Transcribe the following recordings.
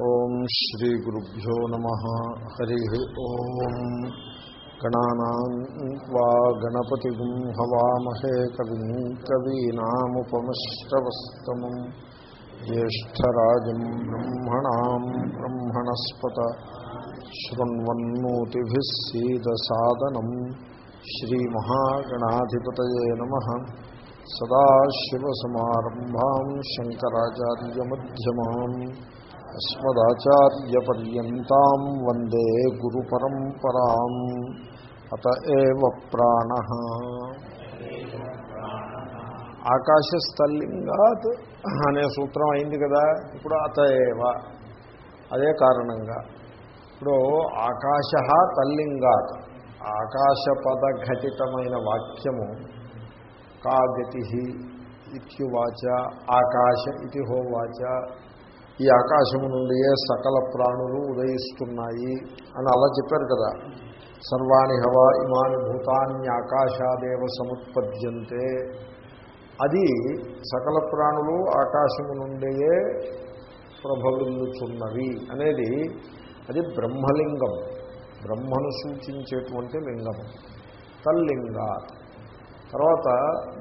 ఓం శ్రీ గురుభ్యో నమ. హరి ఓం. గణానా గణపతి హవామహే కవి కవీనాముపమశ్రవస్తమం. జ్యేష్టరాజం బ్రహ్మణా బ్రహ్మణస్పత. శృణ్వన్నోతిభిः సీదసాదనం. శ్రీమహాగణాధిపతయే నమ. సదాశివసమారంభాం అస్మదాచార్యపర్యంతం వందే గురు పరంపరా అత ఏవ ప్రాణ. ఆకాశస్థల్లింగాత్ అనే సూత్రం అయింది కదా ఇప్పుడు అత ఏవ. అదే కారణంగా. ఇప్పుడు ఆకాశ తల్లింగాత్. ఆకాశపదఘటితమైన వాక్యము కా గతి ఇత్యువాచ ఆకాశ ఇది హోవాచ ఈ ఆకాశము నుండియే సకల ప్రాణులు ఉదయిస్తున్నాయి అని అలా చెప్పారు కదా. సర్వాణి హవా ఇమాని భూతాన్ని ఆకాశాదేవ సముత్పద్యంతే. అది సకల ప్రాణులు ఆకాశము నుండియే ప్రభవిల్లుచున్నవి అనేది అది బ్రహ్మలింగం. బ్రహ్మను సూచించేటువంటి లింగం. తల్లింగా తర్వాత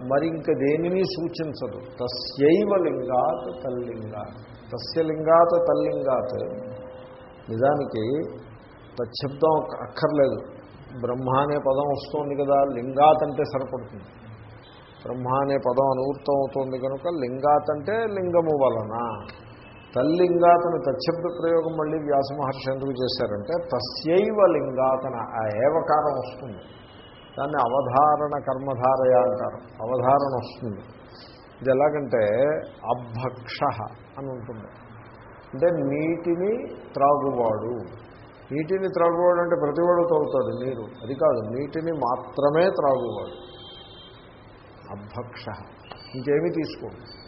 మరింక దేనిని సూచించదు. తస్యైవ లింగాత్ తల్లింగాత్. తస్య లింగాత్ తల్లింగాత్. నిజానికి తచ్చబ్దం అక్కర్లేదు. బ్రహ్మ అనే పదం వస్తుంది కదా లింగాత్ అంటే సరిపడుతుంది. బ్రహ్మ అనే పదం అనువృత్తం అవుతుంది కనుక లింగాత్ అంటే లింగము వలన. తల్లింగాతను తచ్చబ్ద ప్రయోగం మళ్ళీ వ్యాస మహర్షి ఎందుకు చేశారంటే తస్యైవ లింగాతన ఆ ఏవకారం వస్తుంది. దాన్ని అవధారణ కర్మధారయ అంటారు. అవధారణ వస్తుంది. ఇది ఎలాగంటే అభక్ష అని ఉంటుంది. అంటే నీటిని త్రాగువాడు. నీటిని త్రాగువాడు అంటే ప్రతివాడు తాగుతాడు నీరు. అది కాదు నీటిని మాత్రమే త్రాగువాడు. అభక్ష. ఇంకేమీ తీసుకోండి.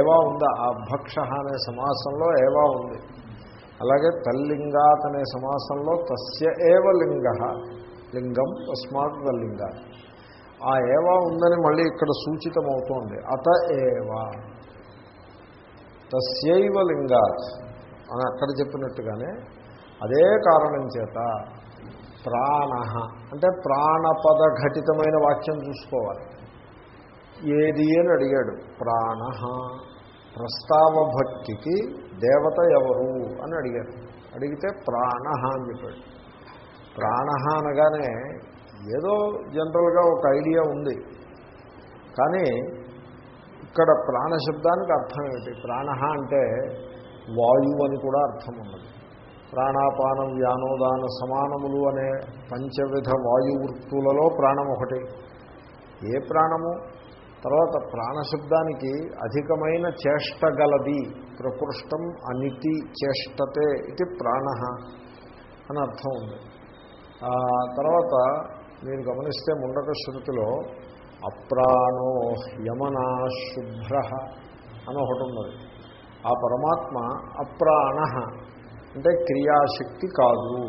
ఏవా ఉందా? అభక్ష అనే సమాసంలో ఏవా ఉంది? అలాగే తల్లింగాత్ అనే సమాసంలో తస్య ఏవ లింగ. లింగం తస్మాత్ లింగ ఆ ఏవా ఉందని మళ్ళీ ఇక్కడ సూచితమవుతోంది. అత ఏవా? తస్యైవ లింగాత్ అని అక్కడ చెప్పినట్టుగానే అదే కారణం చేత ప్రాణ అంటే ప్రాణపద ఘటితమైన వాక్యం చూసుకోవాలి. ఏది అని అడిగాడు. ప్రాణ ప్రస్తావ భక్తికి దేవత ఎవరు అని అడిగాడు. అడిగితే ప్రాణ అని చెప్పాడు. ప్రాణ అనగానే ఏదో జనరల్గా ఒక ఐడియా ఉంది. కానీ ఇక్కడ ప్రాణశబ్దానికి అర్థం ఏమిటి? ప్రాణ అంటే వాయువు అని కూడా అర్థం ఉన్నది. ప్రాణాపానం వ్యానోదాన సమానములు అనే పంచవిధ వాయువృత్తులలో ప్రాణం ఒకటి. ఏ ప్రాణము? తర్వాత ప్రాణశబ్దానికి అధికమైన చేష్ట గలది ప్రకృష్టం అనితి చేష్టతే ఇది ప్రాణ అని అర్థం ఉంది. తర్వాత మీరు గమనిస్తే ముండక శృతిలో అప్రాణో యమనా శుభ్ర అని ఒకటి ఉన్నది. ఆ పరమాత్మ అప్రాణ అంటే క్రియాశక్తి కాదు.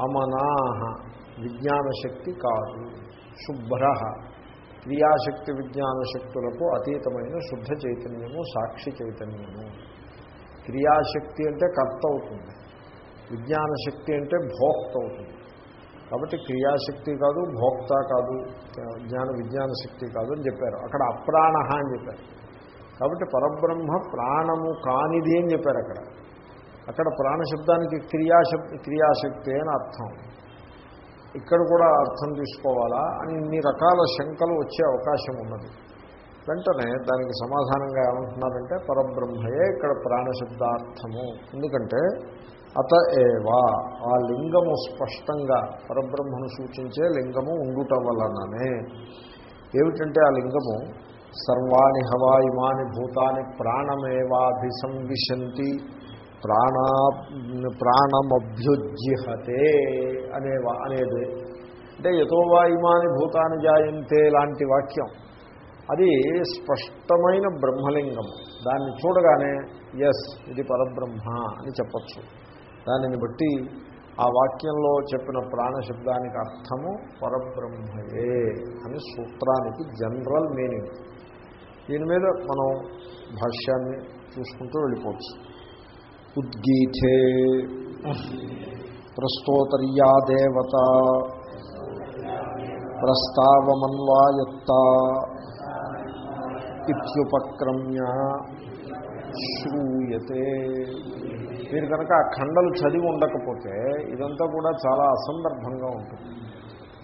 అమనాహ విజ్ఞానశక్తి కాదు. శుభ్ర క్రియాశక్తి విజ్ఞాన శక్తులకు అతీతమైన శుద్ధ చైతన్యము సాక్షి చైతన్యము. క్రియాశక్తి అంటే కర్త అవుతుంది. విజ్ఞానశక్తి అంటే భోక్త అవుతుంది. కాబట్టి క్రియాశక్తి కాదు భోక్త కాదు జ్ఞాన విజ్ఞాన శక్తి కాదు అని చెప్పారు. అక్కడ అప్రాణ అని చెప్పారు. కాబట్టి పరబ్రహ్మ ప్రాణము కానిది అని చెప్పారు అక్కడ. అక్కడ ప్రాణశబ్దానికి క్రియాశక్తి క్రియాశక్తి అని అర్థం. ఇక్కడ కూడా అర్థం తీసుకోవాలా అని ఇన్ని రకాల శంకలు వచ్చే అవకాశం ఉన్నది. వెంటనే దానికి సమాధానంగా ఏమంటున్నారంటే పరబ్రహ్మయే ఇక్కడ ప్రాణశబ్దార్థము ఎందుకంటే అత ఏవా. ఆ లింగము స్పష్టంగా పరబ్రహ్మను సూచించే లింగము ఉండుట వలననే ఏమిటంటే ఆ లింగము సర్వాణి హవా ఇమాని భూతాని ప్రాణమేవాభిసంవిశంతి ప్రాణా ప్రాణమభ్యుజ్జిహతే అనేవా అనేది. అంటే యథోవా ఇమాని భూతాన్ని జాయంతే లాంటి వాక్యం. అది స్పష్టమైన బ్రహ్మలింగం దాన్ని చూడగానే ఎస్ ఇది పరబ్రహ్మ అని చెప్పచ్చు. దానిని బట్టి ఆ వాక్యంలో చెప్పిన ప్రాణశబ్దానికి అర్థము పరబ్రహ్మయే అని సూత్రానికి జనరల్ మీనింగ్ దీని మీద మనం భాష్యాన్ని చూసుకుంటూ వెళ్ళిపోవచ్చు. ఉద్గీతే ప్రస్తోతర్యా దేవత ప్రస్తావమన్వాయత్త ఇత్యుపక్రమ్య శ్రూయతే. మీరు కనుక ఆ ఖండలు చదివి ఉండకపోతే ఇదంతా కూడా చాలా అసందర్భంగా ఉంటుంది.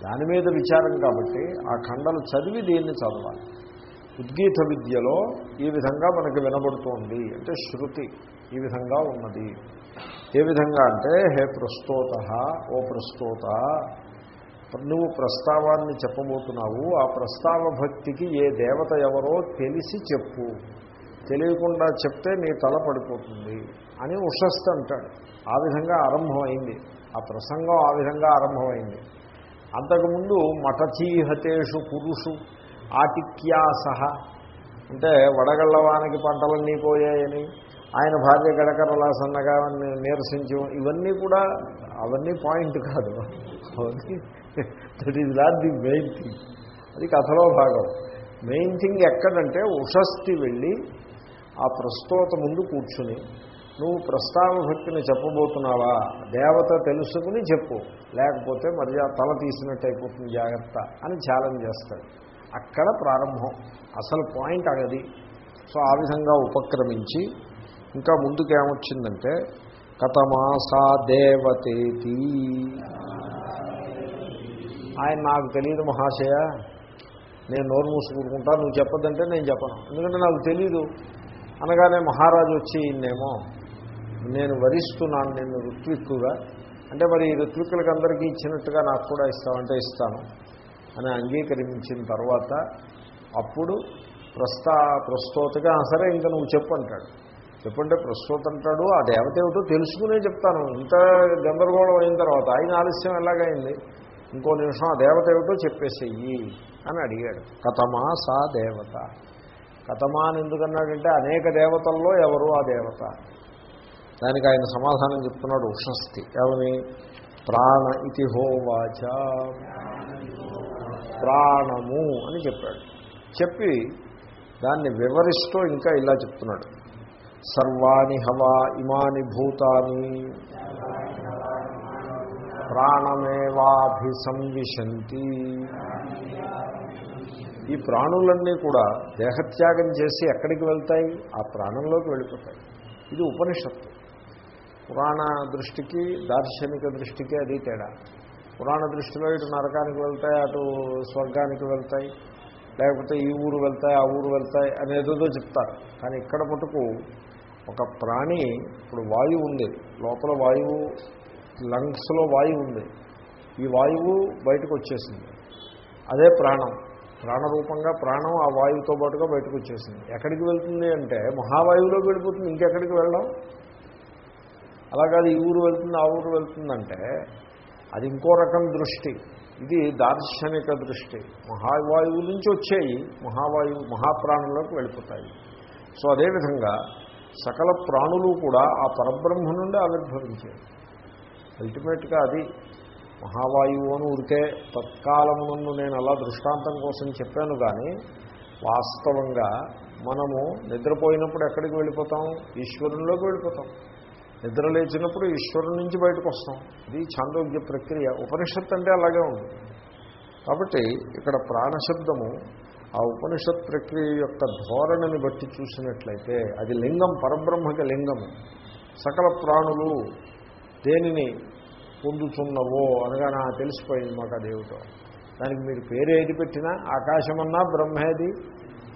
దాని మీద విచారం కాబట్టి ఆ ఖండలు చదివి దీన్ని చదవాలి. ఉద్గీత విద్యలో ఈ విధంగా మనకి వినబడుతోంది అంటే శృతి ఈ విధంగా ఉన్నది. ఏ విధంగా అంటే హే ప్రస్తోత ఓ ప్రస్తోత నువ్వు ప్రస్తావాన్ని చెప్పబోతున్నావు ఆ ప్రస్తావ భక్తికి ఏ దేవత ఎవరో తెలిసి చెప్పు. తెలియకుండా చెప్తే నీ తల పడిపోతుంది అని ఉషస్త అంటాడు. ఆ విధంగా ఆరంభమైంది. ఆ ప్రసంగం ఆ విధంగా ఆరంభమైంది. అంతకుముందు మఠచీహతేషు పురుషు ఆటిక్యాసహ అంటే వడగళ్ళవానికి పంటలన్నీ పోయాయని ఆయన భార్య గడకరలా సన్నగా నీరసించి ఇవన్నీ కూడా అవన్నీ పాయింట్ కాదు. అవన్నీ that is not the main thing. అది కథలో భాగం. మెయిన్ థింగ్ ఎక్కడంటే ఉషస్తి వెళ్ళి ఆ ప్రస్తోత ముందు కూర్చుని నువ్వు ప్రస్తావ భక్తిని చెప్పబోతున్నావా? దేవత తెలుసుకుని చెప్పు. లేకపోతే మర్యాద తల తీసినట్టు అయిపోతుంది జాగ్రత్త అని ఛాలెంజ్ చేస్తాడు. అక్కడ ప్రారంభం. అసలు పాయింట్ అది సో ఆ విధంగా ఉపక్రమించి ఇంకా ముందుకేమొచ్చిందంటే కథమాసా దేవతేతి. ఆయన నాకు తెలియదు మహాశయ. నేను నోరు మూసుకుంటా. నువ్వు చెప్పదంటే నేను చెప్పను. ఎందుకంటే నాకు తెలీదు. అనగానే మహారాజు వచ్చి ఈయనేమో నేను వరిస్తున్నాను నేను ఋత్విక్కుగా. అంటే మరి ఈ ఋత్విక్కులకి అందరికీ ఇచ్చినట్టుగా నాకు కూడా ఇస్తామంటే ఇస్తాను అని అంగీకరించిన తర్వాత అప్పుడు ప్రస్తా ప్రస్తోతగా సరే ఇంకా నువ్వు చెప్పు అంటాడు. చెప్పంటే ప్రస్తుతం అంటాడు ఆ దేవత ఏమిటో తెలుసుకునే చెప్తాను. ఇంత గందరగోళం అయిన తర్వాత ఆయన ఆలస్యం ఎలాగైంది? ఇంకో నిమిషం ఆ దేవత ఏమిటో చెప్పేసేయి అని అడిగాడు. కథమా సా దేవత? కథమాన్ ఎందుకన్నాడంటే అనేక దేవతల్లో ఎవరు ఆ దేవత? దానికి ఆయన సమాధానం చెప్తున్నాడు ఉషస్తి. ఏమని? ప్రాణ ఇతి హోవాచ ప్రాణము అని చెప్పాడు. చెప్పి దాన్ని వివరిస్తూ ఇంకా ఇలా చెప్తున్నాడు. సర్వాణి హవా ఇమాని భూతాని. ప్రాణమేవాభిసంవిశంతి. ఈ ప్రాణులన్నీ కూడా దేహత్యాగం చేసి ఎక్కడికి వెళ్తాయి? ఆ ప్రాణంలోకి వెళ్ళిపోతాయి. ఇది ఉపనిషత్తు. పురాణ దృష్టికి దార్శనిక దృష్టికి అది తేడా. పురాణ దృష్టిలో ఇటు నరకానికి వెళ్తాయి అటు స్వర్గానికి వెళ్తాయి లేకపోతే ఈ ఊరు వెళ్తాయి ఆ ఊరు వెళ్తాయి అనేదో చెప్తారు. కానీ ఇక్కడ మటుకు ఒక ప్రాణి ఇప్పుడు వాయువు ఉంది. లోపల వాయువు లంగ్స్లో వాయువు ఉంది. ఈ వాయువు బయటకు వచ్చేసింది. అదే ప్రాణం. ప్రాణరూపంగా ప్రాణం ఆ వాయువుతో పాటుగా బయటకు వచ్చేసింది ఎక్కడికి వెళ్తుంది అంటే మహావాయువులోకి వెళ్ళిపోతుంది. ఇంకెక్కడికి వెళ్ళడం? అలాగే ఈ ఊరు వెళ్తుంది ఆ ఊరు వెళ్తుందంటే అది ఇంకో రకం దృష్టి. ఇది దార్శనిక దృష్టి. మహావాయువు నుంచి వచ్చేయి. మహావాయువు మహాప్రాణంలోకి వెళ్ళిపోతాయి. సో అదేవిధంగా సకల ప్రాణులు కూడా ఆ పరబ్రహ్మ నుండి ఆవిర్భవించాయి. అల్టిమేట్గా అది మహావాయువు అని ఉడితే తత్కాలమునందు నేను అలా దృష్టాంతం కోసం చెప్పాను కానీ వాస్తవంగా మనము నిద్రపోయినప్పుడు ఎక్కడికి వెళ్ళిపోతాం? ఈశ్వరునిలోకి వెళ్ళిపోతాం. నిద్ర లేచినప్పుడు ఈశ్వరుని నుంచి బయటకు వస్తాం. ఇది చాందోగ్య ప్రక్రియ. ఉపనిషత్ అంటే అలాగే ఉంటుంది కాబట్టి ఇక్కడ ప్రాణశబ్దము ఆ ఉపనిషత్ ప్రక్రియ యొక్క ధోరణిని బట్టి చూసినట్లయితే అది లింగం పరబ్రహ్మక లింగము. సకల ప్రాణులు దేనిని పొందుతున్నవో అనగా నాకు తెలిసిపోయింది మాకు అదేమిటో దానికి మీరు పేరు ఏది పెట్టినా ఆకాశమన్నా బ్రహ్మేది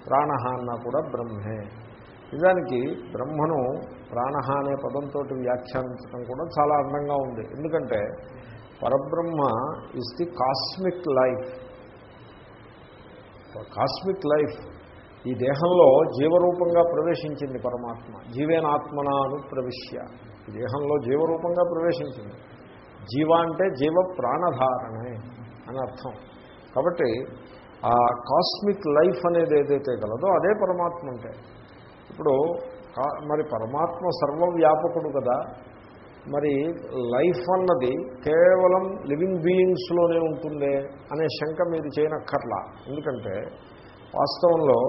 ప్రాణ అన్నా కూడా బ్రహ్మే. నిజానికి బ్రహ్మను ప్రాణ అనే పదంతో వ్యాఖ్యానించడం కూడా చాలా అందంగా ఉంది. ఎందుకంటే పరబ్రహ్మ is the cosmic life cosmic life ఈ దేహంలో జీవరూపంగా ప్రవేశించింది పరమాత్మ. జీవేనాత్మనాను ప్రవిశ్య. ఈ దేహంలో జీవరూపంగా ప్రవేశించింది. జీవ అంటే జీవ ప్రాణధారణే అని అర్థం. కాబట్టి ఆ కాస్మిక్ లైఫ్ అనేది ఏదైతే కలదో అదే పరమాత్మ అంటే. ఇప్పుడు మరి పరమాత్మ సర్వవ్యాపకుడు కదా. మరి లైఫ్ అన్నది కేవలం లివింగ్ బీయింగ్స్లోనే ఉంటుందే అనే శంక మీరు చేయనక్కర్లా. ఎందుకంటే వాస్తవంలో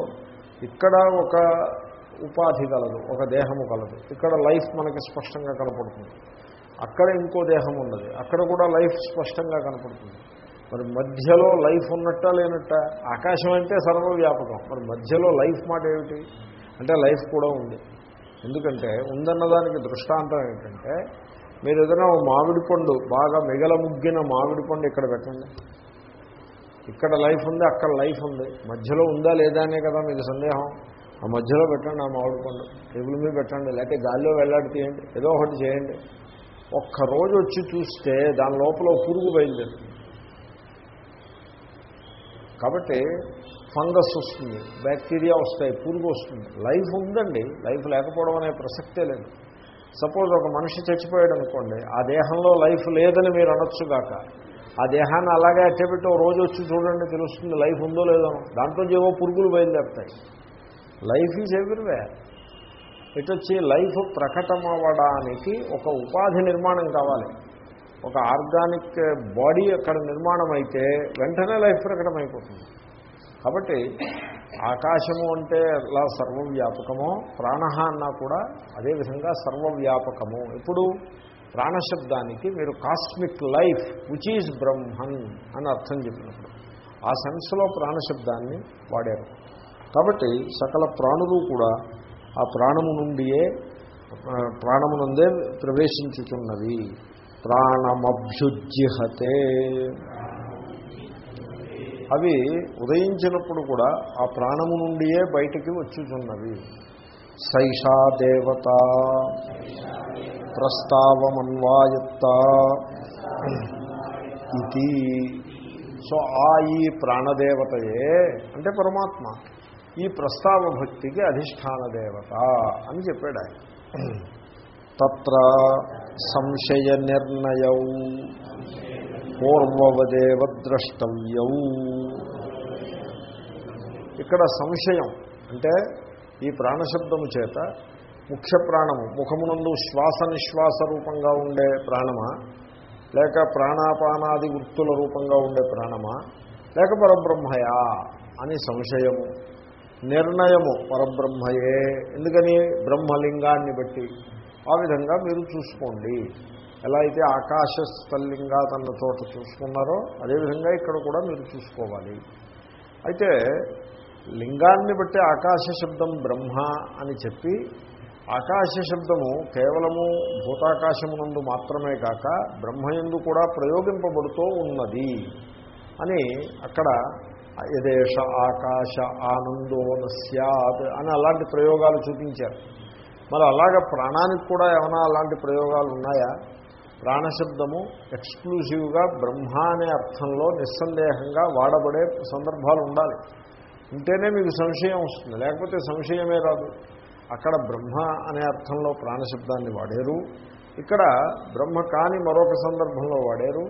ఇక్కడ ఒక ఉపాధి కలదు ఒక దేహము కలదు. ఇక్కడ లైఫ్ మనకి స్పష్టంగా కనపడుతుంది. అక్కడ ఇంకో దేహం ఉన్నది. అక్కడ కూడా లైఫ్ స్పష్టంగా కనపడుతుంది. మరి మధ్యలో లైఫ్ ఉన్నట్ట లేనట్ట? ఆకాశం అంటే సర్వవ్యాపకం. మరి మధ్యలో లైఫ్ మాట ఏమిటి? అంటే లైఫ్ కూడా ఉంది. ఎందుకంటే ఉందన్న దానికి దృష్టాంతం ఏంటంటే మీరు ఏదైనా మామిడి పండు బాగా మిగల ముగ్గిన మామిడి పండు ఇక్కడ పెట్టండి. ఇక్కడ లైఫ్ ఉంది అక్కడ లైఫ్ ఉంది. మధ్యలో ఉందా లేదా అనే కదా మీకు సందేహం. ఆ మధ్యలో పెట్టండి ఆ మామిడి పండు. టేబుల్ మీద పెట్టండి లేకపోతే గాల్లో వెళ్ళాడి తీయండి. ఏదో ఒకటి చేయండి. ఒక్కరోజు వచ్చి చూస్తే దాని లోపల పురుగు బయలుదేరుతుంది. కాబట్టి ఫంగస్ వస్తుంది బ్యాక్టీరియా వస్తాయి పురుగు వస్తుంది. లైఫ్ ఉందండి లైఫ్ లేకపోవడం అనే ప్రసక్తే లేదు. సపోజ్ ఒక మనిషి చచ్చిపోయాడు అనుకోండి ఆ దేహంలో లైఫ్ లేదని మీరు అనొచ్చుగాక ఆ దేహాన్ని అలాగే అట్టబెట్టి రోజు వచ్చి చూడండి తెలుస్తుంది లైఫ్ ఉందో లేదో. దాంట్లో ఏవో పురుగులు బయలుదేరుతాయి. Life is everywhere. ఇటు వచ్చి లైఫ్ ప్రకటమవ్వడానికి ఒక ఉపాధి నిర్మాణం కావాలి. ఒక ఆర్గానిక్ బాడీ అక్కడ నిర్మాణం అయితే వెంటనే లైఫ్ ప్రకటమైపోతుంది. కాబట్టి ఆకాశము అంటే ఎలా సర్వవ్యాపకమో ప్రాణ అన్నా కూడా అదేవిధంగా సర్వవ్యాపకము. ఇప్పుడు ప్రాణశబ్దానికి మీరు cosmic life which is Brahman అని అర్థం చెప్పినప్పుడు ఆ సెన్స్లో ప్రాణశబ్దాన్ని వాడారు. కాబట్టి సకల ప్రాణులు కూడా ఆ ప్రాణము నుండియే ప్రాణమునందే ప్రవేశించుతున్నవి ప్రాణమభ్యుజ్జిహతే. అవి ఉదయించినప్పుడు కూడా ఆ ప్రాణము నుండియే బయటికి వచ్చుచున్నవి. సైషా దేవత. ప్రస్తావమన్వాయత్త. ఇది సో ఆ ఈ ప్రాణదేవతయే అంటే పరమాత్మ. ఈ ప్రస్తావ భక్తికి అధిష్టాన దేవత అని చెప్పాడు ఆయన. తత్ర సంశయ నిర్ణయం. పూర్వవదేవ ద్రష్టవ్యౌ. ఇక్కడ సంశయం అంటే ఈ ప్రాణశబ్దము చేత ముఖ్య ప్రాణము ముఖమునందు శ్వాస నిశ్వాస రూపంగా ఉండే ప్రాణమా? లేక ప్రాణాపానాది వృత్తుల రూపంగా ఉండే ప్రాణమా? లేక పరబ్రహ్మయా? అని సంశయము. నిర్ణయము పరబ్రహ్మయే. ఎందుకని? బ్రహ్మలింగాన్ని బట్టి. ఆ విధంగా మీరు చూసుకోండి. ఎలా అయితే ఆకాశస్థల్లింగా తన చోట చూసుకున్నారో అదేవిధంగా ఇక్కడ కూడా మీరు చూసుకోవాలి. అయితే లింగాన్ని బట్టి ఆకాశ శబ్దం బ్రహ్మ అని చెప్పి ఆకాశ శబ్దము కేవలము భూతాకాశమునందు మాత్రమే కాక బ్రహ్మయందు కూడా ప్రయోగింపబడుతూ ఉన్నది అని అక్కడ యదేష ఆకాశ ఆనందో నస్యాత్ అని అలాంటి ప్రయోగాలు చూపించారు. మరి అలాగ ప్రాణానికి కూడా ఏమైనా అలాంటి ప్రయోగాలు ఉన్నాయా? ప్రాణశబ్దము ఎక్స్క్లూజివ్గా బ్రహ్మ అనే అర్థంలో నిస్సందేహంగా వాడబడే సందర్భాలు ఉండాలి. ఉంటేనే మీకు సంశయం వస్తుంది. లేకపోతే సంశయమే రాదు. అక్కడ బ్రహ్మ అనే అర్థంలో ప్రాణశబ్దాన్ని వాడారు. ఇక్కడ బ్రహ్మ కాని మరొక సందర్భంలో వాడారు.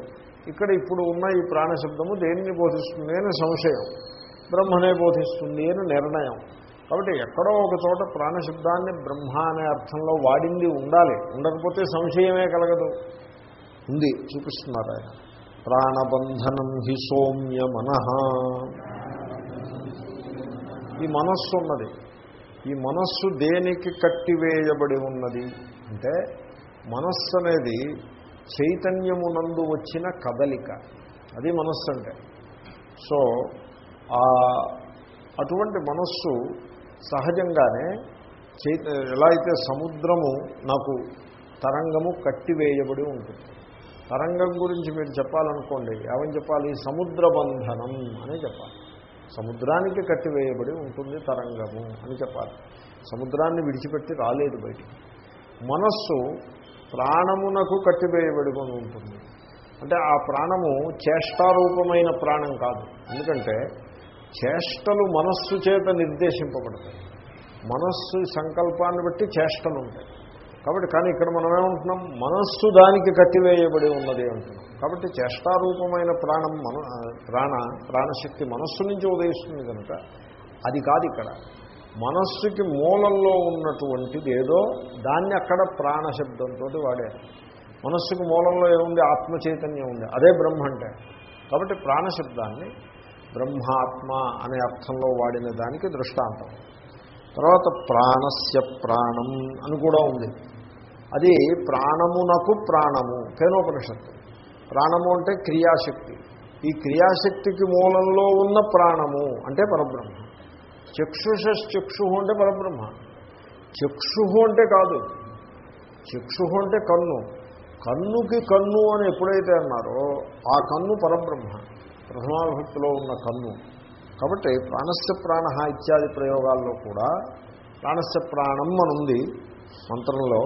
ఇక్కడ ఇప్పుడు ఉన్న ఈ ప్రాణశబ్దము దేనిని బోధిస్తుంది అని సంశయం. బ్రహ్మనే బోధిస్తుంది అని నిర్ణయం. కాబట్టి ఎక్కడో ఒక చోట ప్రాణశబ్దాన్ని బ్రహ్మ అనే అర్థంలో వాడింది ఉండాలి. ఉండకపోతే సంశయమే కలగదు. ఉంది చూపిస్తున్నారు ఆయన. ప్రాణబంధనం హి సౌమ్య మనః. ఈ మనస్సు ఉన్నది. ఈ మనస్సు దేనికి కట్టివేయబడి ఉన్నది? అంటే మనస్సు అనేది చైతన్యమునందు వచ్చిన కదలిక. అది మనస్సు అంటే సో అటువంటి మనస్సు సహజంగానే చైత ఎలా అయితే సముద్రము నాకు తరంగము కట్టివేయబడి ఉంటుంది. తరంగం గురించి మీరు చెప్పాలనుకోండి ఏమని చెప్పాలి? సముద్ర బంధనం అని చెప్పాలి. సముద్రానికి కట్టివేయబడి ఉంటుంది తరంగము అని చెప్పాలి. సముద్రాన్ని విడిచిపెట్టి రాలేదు బయటికి. మనస్సు ప్రాణమునకు కట్టివేయబడుకొని ఉంటుంది. అంటే ఆ ప్రాణము చేష్టారూపమైన ప్రాణం కాదు. ఎందుకంటే చేష్టలు మనస్సు చేత నిర్దేశింపబడతాయి. మనస్సు సంకల్పాన్ని బట్టి చేష్టలు ఉంటాయి. కాబట్టి కానీ ఇక్కడ మనం ఏమంటున్నాం? మనస్సు దానికి కట్టివేయబడి ఉన్నది అంటున్నాం. కాబట్టి చేష్టారూపమైన ప్రాణం మన ప్రాణ ప్రాణశక్తి మనస్సు నుంచి ఉదయిస్తుంది కనుక అది కాదు ఇక్కడ. మనస్సుకి మూలంలో ఉన్నటువంటిది ఏదో దాన్ని అక్కడ ప్రాణశబ్దంతో వాడారు మనస్సుకి మూలంలో ఏముంది? ఆత్మ చైతన్యం ఉంది. అదే బ్రహ్మ అంటే కాబట్టి ప్రాణశబ్దాన్ని బ్రహ్మాత్మ అనే అర్థంలో వాడిన దానికి దృష్టాంతం. తర్వాత ప్రాణస్య ప్రాణం అని కూడా ఉంది. అది ప్రాణమునకు ప్రాణము. కేనోపనిషత్తు ప్రాణము అంటే క్రియాశక్తి. ఈ క్రియాశక్తికి మూలంలో ఉన్న ప్రాణము అంటే పరబ్రహ్మ. చక్షుషక్షు అంటే పరబ్రహ్మ. చక్షు అంటే కాదు. చక్షు అంటే కన్ను. కన్నుకి కన్ను అని ఎప్పుడైతే అన్నారో ఆ కన్ను పరబ్రహ్మ. ప్రథమావిభక్తిలో ఉన్న కన్ను. కాబట్టి ప్రాణస్య ప్రాణ ఇత్యాది ప్రయోగాల్లో కూడా ప్రాణస్య ప్రాణం అని ఉంది మంత్రంలో.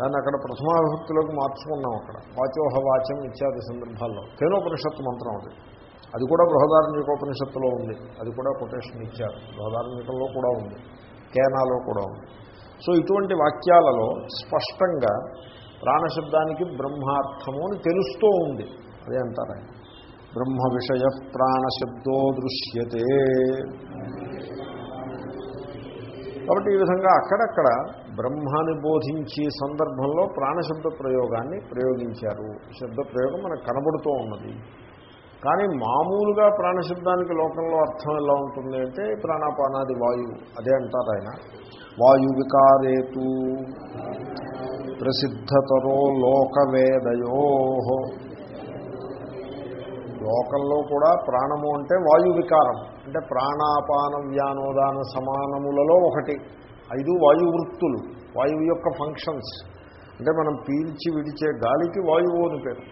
దాన్ని అక్కడ ప్రథమావిభక్తిలోకి మార్చుకున్నాం అక్కడ. వాచోహ వాచం ఇత్యాది సందర్భాల్లో. కేనోపనిషత్తు మంత్రం అది. అది కూడా బృహదారణ్యకోపనిషత్తులో ఉంది. అది కూడా కొటేషన్ ఇచ్చారు. బృహదారణ్యకంలో కూడా ఉంది. కేనాలో కూడా ఉంది. సో ఇటువంటి వాక్యాలలో స్పష్టంగా ప్రాణశబ్దానికి బ్రహ్మార్థము అని తెలుస్తూ ఉంది. అదే అంటారు ఆయన. బ్రహ్మ విషయ ప్రాణశబ్దో దృశ్యతే. కాబట్టి ఈ విధంగా అక్కడక్కడ బ్రహ్మాన్ని బోధించే సందర్భంలో ప్రాణశబ్ద ప్రయోగాన్ని ప్రయోగించారు. శబ్ద ప్రయోగం మనకు కనబడుతూ ఉన్నది. కానీ మామూలుగా ప్రాణశబ్దానికి లోకంలో అర్థం ఎలా ఉంటుంది అంటే ప్రాణాపానాది వాయువు. అదే అంటారు ఆయన. వాయు వికారేతు ప్రసిద్ధతరో లోకవేదయో. లోకంలో కూడా ప్రాణము అంటే వాయు వికారం. అంటే ప్రాణాపాన వ్యానోదాన సమానములలో ఒకటి. ఐదు వాయు వృత్తులు వాయువు యొక్క ఫంక్షన్స్ అంటే మనం పీల్చి విడిచే గాలికి వాయువు అని పేరు.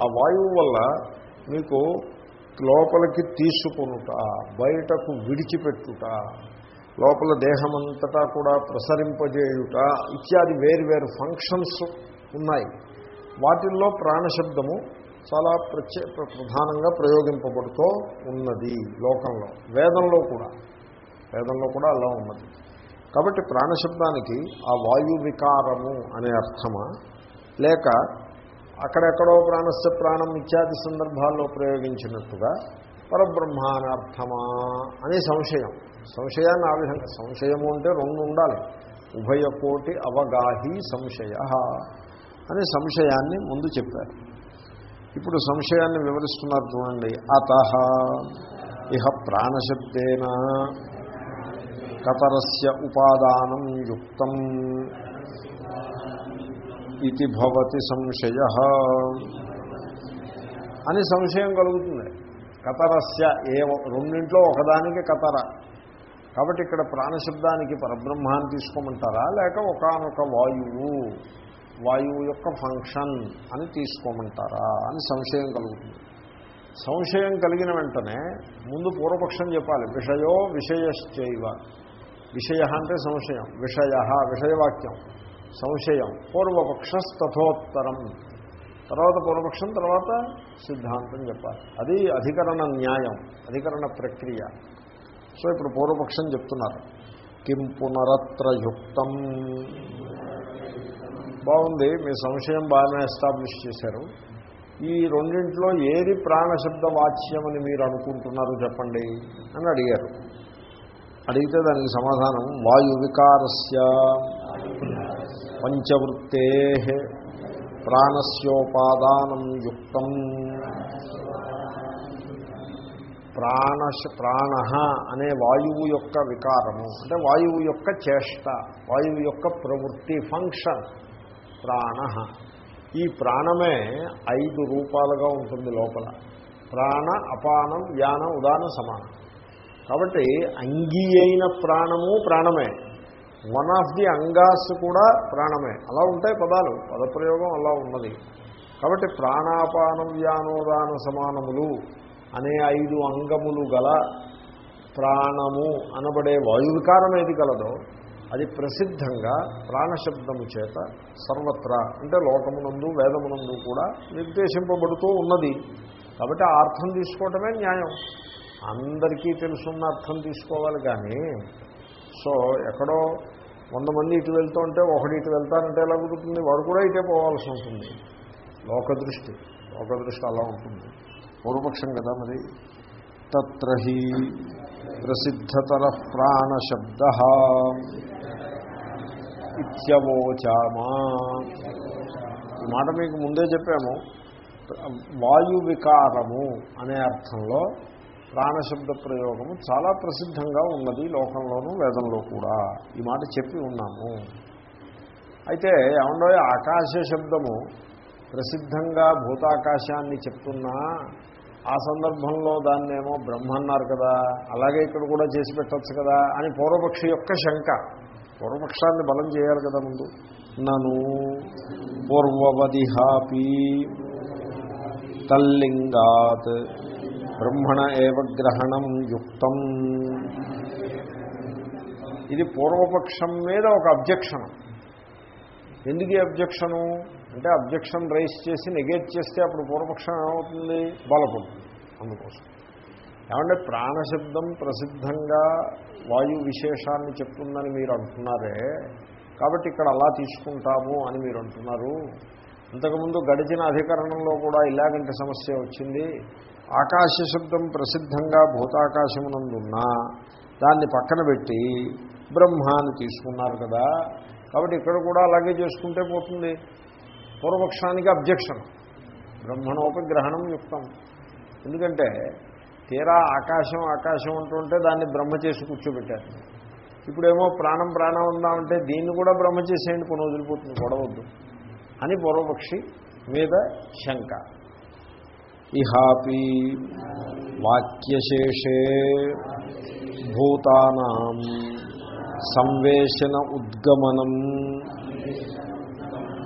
ఆ వాయువు వల్ల మీకు లోపలికి తీసుకొనుట బయటకు విడిచిపెట్టుట లోపల దేహమంతటా కూడా ప్రసరింపజేయుట ఇత్యాది వేరు వేరు ఫంక్షన్స్ ఉన్నాయి. వాటిల్లో ప్రాణశబ్దము చాలా ప్రత్యే ప్రధానంగా ప్రయోగింపబడుతూ ఉన్నది లోకంలో వేదంలో కూడా. వేదంలో కూడా అలా ఉన్నది. కాబట్టి ప్రాణశబ్దానికి ఆ వాయు వికారము అనే అర్థమా? లేక అక్కడెక్కడో ప్రాణస్య ప్రాణం ఇత్యాది సందర్భాల్లో ప్రయోగించినట్టుగా పరబ్రహ్మానార్థమా అనే సంశయం. సంశయాన్ని ఆ విధంగా సంశయము అంటే రెండు ఉండాలి. ఉభయ కోటి అవగాహి సంశయ అనే సంశయాన్ని ముందు చెప్పారు. ఇప్పుడు సంశయాన్ని వివరిస్తున్నారు చూడండి. అత ఇహ ప్రాణశబ్దేన కతరస్య ఉపాదానం యుక్తం. ఇది భవతి సంశయ అని సంశయం కలుగుతుంది. కతరస్య ఏ రెండింట్లో ఒకదానికి కతర. కాబట్టి ఇక్కడ ప్రాణశబ్దానికి పరబ్రహ్మాన్ని తీసుకోమంటారా? లేక ఒకనొక వాయువు వాయువు యొక్క ఫంక్షన్ అని తీసుకోమంటారా? అని సంశయం కలుగుతుంది. సంశయం కలిగిన వెంటనే ముందు పూర్వపక్షం చెప్పాలి. విషయో విషయశ్చైవ. విషయ అంటే సంశయం. విషయ విషయవాక్యం. సంశయం. పూర్వపక్షస్తథోత్తరం తర్వాత పూర్వపక్షం తర్వాత సిద్ధాంతం చెప్పాలి. అది అధికరణ న్యాయం అధికరణ ప్రక్రియ. సో ఇప్పుడు పూర్వపక్షం చెప్తున్నారు. కిం పునరత్ర యుక్తం బాగుంది మీ సంశయం బాగానే ఎస్టాబ్లిష్ చేశారు. ఈ రెండింటిలో ఏది ప్రాణశబ్ద అని మీరు అనుకుంటున్నారు చెప్పండి అని అడిగారు. అడిగితే దానికి సమాధానం వాయు వికారస్య పంచవృత్తే ప్రాణస్యోపాదానం యుక్తం. ప్రాణశ ప్రాణ అనే వాయువు యొక్క వికారము అంటే వాయువు యొక్క చేష్ట వాయువు యొక్క ప్రవృత్తి ఫంక్షన్ ప్రాణ. ఈ ప్రాణమే ఐదు రూపాలుగా ఉంటుంది లోపల. ప్రాణ అపానం వ్యాన ఉదాన సమానం. కాబట్టి అంగీ అయిన ప్రాణము ప్రాణమే. వన్ ఆఫ్ ది అంగాస్ కూడా ప్రాణమే. అలా ఉంటాయి పదాలు. పదప్రయోగం అలా ఉన్నది. కాబట్టి ప్రాణాపానం వ్యానోదాన సమానములు అనే ఐదు అంగములు గల ప్రాణము అనబడే వాయువికారం ఏది కలదో అది ప్రసిద్ధంగా ప్రాణశబ్దము చేత సర్వత్రా అంటే లోకమునందు వేదమునందు కూడా నిర్దేశింపబడుతూ ఉన్నది. కాబట్టి ఆ అర్థం తీసుకోవటమే న్యాయం. అందరికీ తెలుసున్న అర్థం తీసుకోవాలి కానీ సో ఎక్కడో వంద మంది ఇటు వెళ్తూ ఉంటే ఒకటి ఇటు వెళ్తానంటే ఎలా కుదురుతుంది? వాడు కూడా ఇటే పోవాల్సి ఉంటుంది. లోకదృష్టి. లోకదృష్టి అలా ఉంటుంది. పూర్వపక్షం కదా మరి? తత్రహి ప్రసిద్ధతర ప్రాణశబ్ద ఇత్యవోచామా. ఈ మాట మీకు ముందే చెప్పాము. వాయు వికారము అనే అర్థంలో ప్రాణశబ్ద ప్రయోగము చాలా ప్రసిద్ధంగా ఉన్నది లోకంలోనూ వేదంలో కూడా. ఈ మాట చెప్పి ఉన్నాము. అయితే ఏమండో ఆకాశ శబ్దము ప్రసిద్ధంగా భూతాకాశాన్ని చెప్తున్నా ఆ సందర్భంలో దాన్నేమో బ్రహ్మ అన్నారు కదా అలాగే ఇక్కడ కూడా చేసి పెట్టచ్చు కదా అని పూర్వపక్షి యొక్క శంక. పూర్వపక్షాన్ని బలం చేయాలి కదా ముందు. నను పూర్వవదిహాపి తల్లింగాత్ బ్రహ్మణ ఏవ గ్రహణం యుక్తం. ఇది పూర్వపక్షం మీద ఒక అబ్జెక్షన్. ఎందుకు అబ్జెక్షను? అంటే అబ్జెక్షన్ రైస్ చేసి నెగేట్ చేస్తే అప్పుడు పూర్వపక్షం ఏమవుతుంది? బలపడుతుంది అందుకోసం. ఏమంటే ప్రాణశబ్దం ప్రసిద్ధంగా వాయు విశేషాన్ని చెప్తుందని మీరు అంటున్నారే కాబట్టి ఇక్కడ అలా తీసుకుంటాము అని మీరు అంటున్నారు. ఇంతకుముందు గడిచిన అధికరణంలో కూడా ఇలాగంటి సమస్య వచ్చింది. ఆకాశ శబ్దం ప్రసిద్ధంగా భూతాకాశమునందున్నా దాన్ని పక్కన పెట్టి బ్రహ్మాన్ని తీసుకున్నారు కదా. కాబట్టి ఇక్కడ కూడా అలాగే చేసుకుంటే పోతుంది. పూర్వపక్షానికి అబ్జెక్షన్. బ్రహ్మణోపగ్రహణం యుక్తం. ఎందుకంటే తీరా ఆకాశం ఆకాశం అంటుంటే దాన్ని బ్రహ్మ చేసి కూర్చోబెట్టారు. ఇప్పుడేమో ప్రాణం ప్రాణం ఉందామంటే దీన్ని కూడా బ్రహ్మ చేసేయండి కొన్ని వదిలిపోతుంది గొడవద్దు అని పూర్వపక్షి మీద శంక. ఇహాపి వాక్యశేషే భూతానాం సంవేశన ఉద్గమనం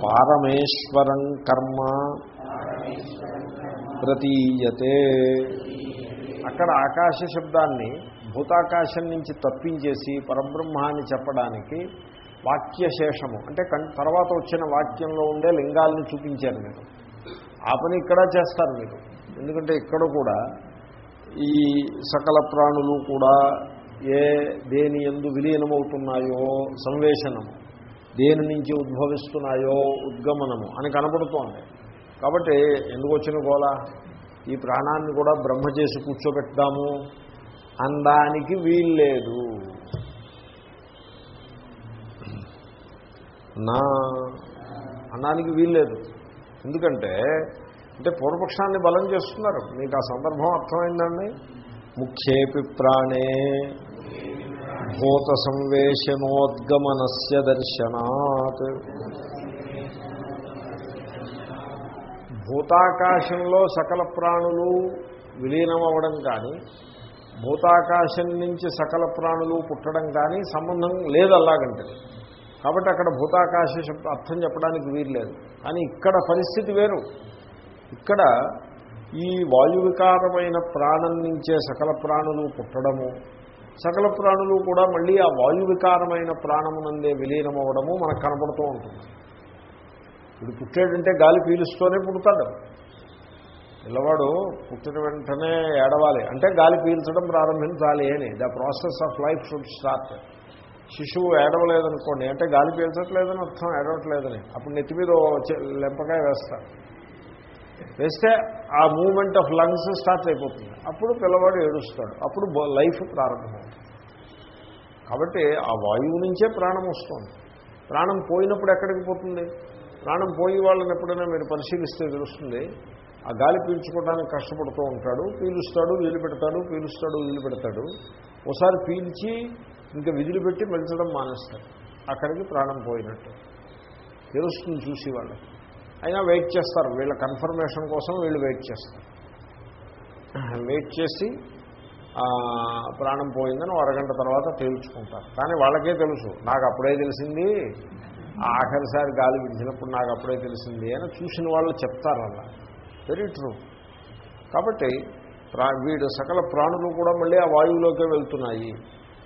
పారమేశ్వరం కర్మ ప్రతీయతే. అక్కడ ఆకాశ శబ్దాన్ని భూతాకాశం నుంచి తప్పించేసి పరబ్రహ్మాన్ని చెప్పడానికి వాక్యశేషము అంటే కన్ తర్వాత వచ్చిన వాక్యంలో ఉండే లింగాల్ని చూపించారు మీరు ఆ పని ఇక్కడ చేస్తారు మీరు. ఎందుకంటే ఇక్కడ కూడా ఈ సకల ప్రాణులు కూడా ఏ దేని ఎందు విలీనమవుతున్నాయో సంవేశనము దేని నుంచి ఉద్భవిస్తున్నాయో ఉద్గమనము అని కనపడుతోంది. కాబట్టి ఎందుకు వచ్చిన గోలా ఈ ప్రాణాన్ని కూడా బ్రహ్మ చేసి కూర్చోబెట్టాము అందానికి వీల్లేదు. నా అనడానికి వీల్లేదు. ఎందుకంటే అంటే పూర్వపక్షాన్ని బలం చేస్తున్నారు. మీకు ఆ సందర్భం అర్థమైందండి? ముఖ్యేపి ప్రాణే భూత సంవేశనోద్గమనస్య దర్శనాత్. భూతాకాశంలో సకల ప్రాణులు విలీనం అవ్వడం కానీ భూతాకాశం నుంచి సకల ప్రాణులు పుట్టడం కానీ సంబంధం లేదు అలాగంటే. కాబట్టి అక్కడ భూతాకాశ అర్థం చెప్పడానికి వీల్లేదు కానీ ఇక్కడ పరిస్థితి వేరు. ఇక్కడ ఈ వాయువికారమైన ప్రాణం నుంచే సకల ప్రాణులు పుట్టడము సకల ప్రాణులు కూడా మళ్ళీ ఆ వాయువికారమైన ప్రాణమునందే విలీనమవ్వడము మనకు కనపడుతూ ఉంటుంది. ఇప్పుడు పుట్టాడంటే గాలి పీలుస్తూనే పుడతాడు. పిల్లవాడు పుట్టిన వెంటనే ఏడవాలి. అంటే గాలి పీల్చడం ప్రారంభించాలి అని. The process of life should start శిశువు ఏడవలేదనుకోండి అంటే గాలి పీల్చట్లేదని అర్థం ఏడవట్లేదని. అప్పుడు నెత్తి మీద లెంపకాయ వేస్తారు వేస్తే ఆ మూమెంట్ ఆఫ్ లంగ్స్ స్టార్ట్ అయిపోతుంది. అప్పుడు పిల్లవాడు ఏడుస్తాడు. అప్పుడు లైఫ్ ప్రారంభమవుతుంది. కాబట్టి ఆ వాయువు నుంచే ప్రాణం వస్తుంది. ప్రాణం పోయినప్పుడు ఎక్కడికి పోతుంది? ప్రాణం పోయి వాళ్ళని ఎప్పుడైనా మీరు పరిశీలిస్తే తెలుస్తుంది ఆ గాలి పీల్చుకోవడానికి కష్టపడుతూ ఉంటాడు పీలుస్తాడు వీలు పెడతాడు పీలుస్తాడు వీలు పెడతాడు. ఒకసారి పీల్చి ఇంకా విధులు పెట్టి మెలిచడం మానేస్తాడు అక్కడికి ప్రాణం పోయినట్టు. తెలుస్తుంది చూసి వాళ్ళకి. అయినా వెయిట్ చేస్తారు. వీళ్ళ కన్ఫర్మేషన్ కోసం వీళ్ళు వెయిట్ చేస్తారు. వెయిట్ చేసి ప్రాణం పోయిందని అరగంట తర్వాత తేల్చుకుంటారు. కానీ వాళ్ళకే తెలుసు నాకు అప్పుడే తెలిసింది ఆఖరిసారి గాలి విడిచినప్పుడు నాకు అప్పుడే తెలిసింది అని చూసిన వాళ్ళు చెప్తారు అలా. వెరీ ట్రూ కాబట్టి వీడు సకల ప్రాణులు కూడా మళ్ళీ ఆ వాయువులోకే వెళ్తున్నాయి.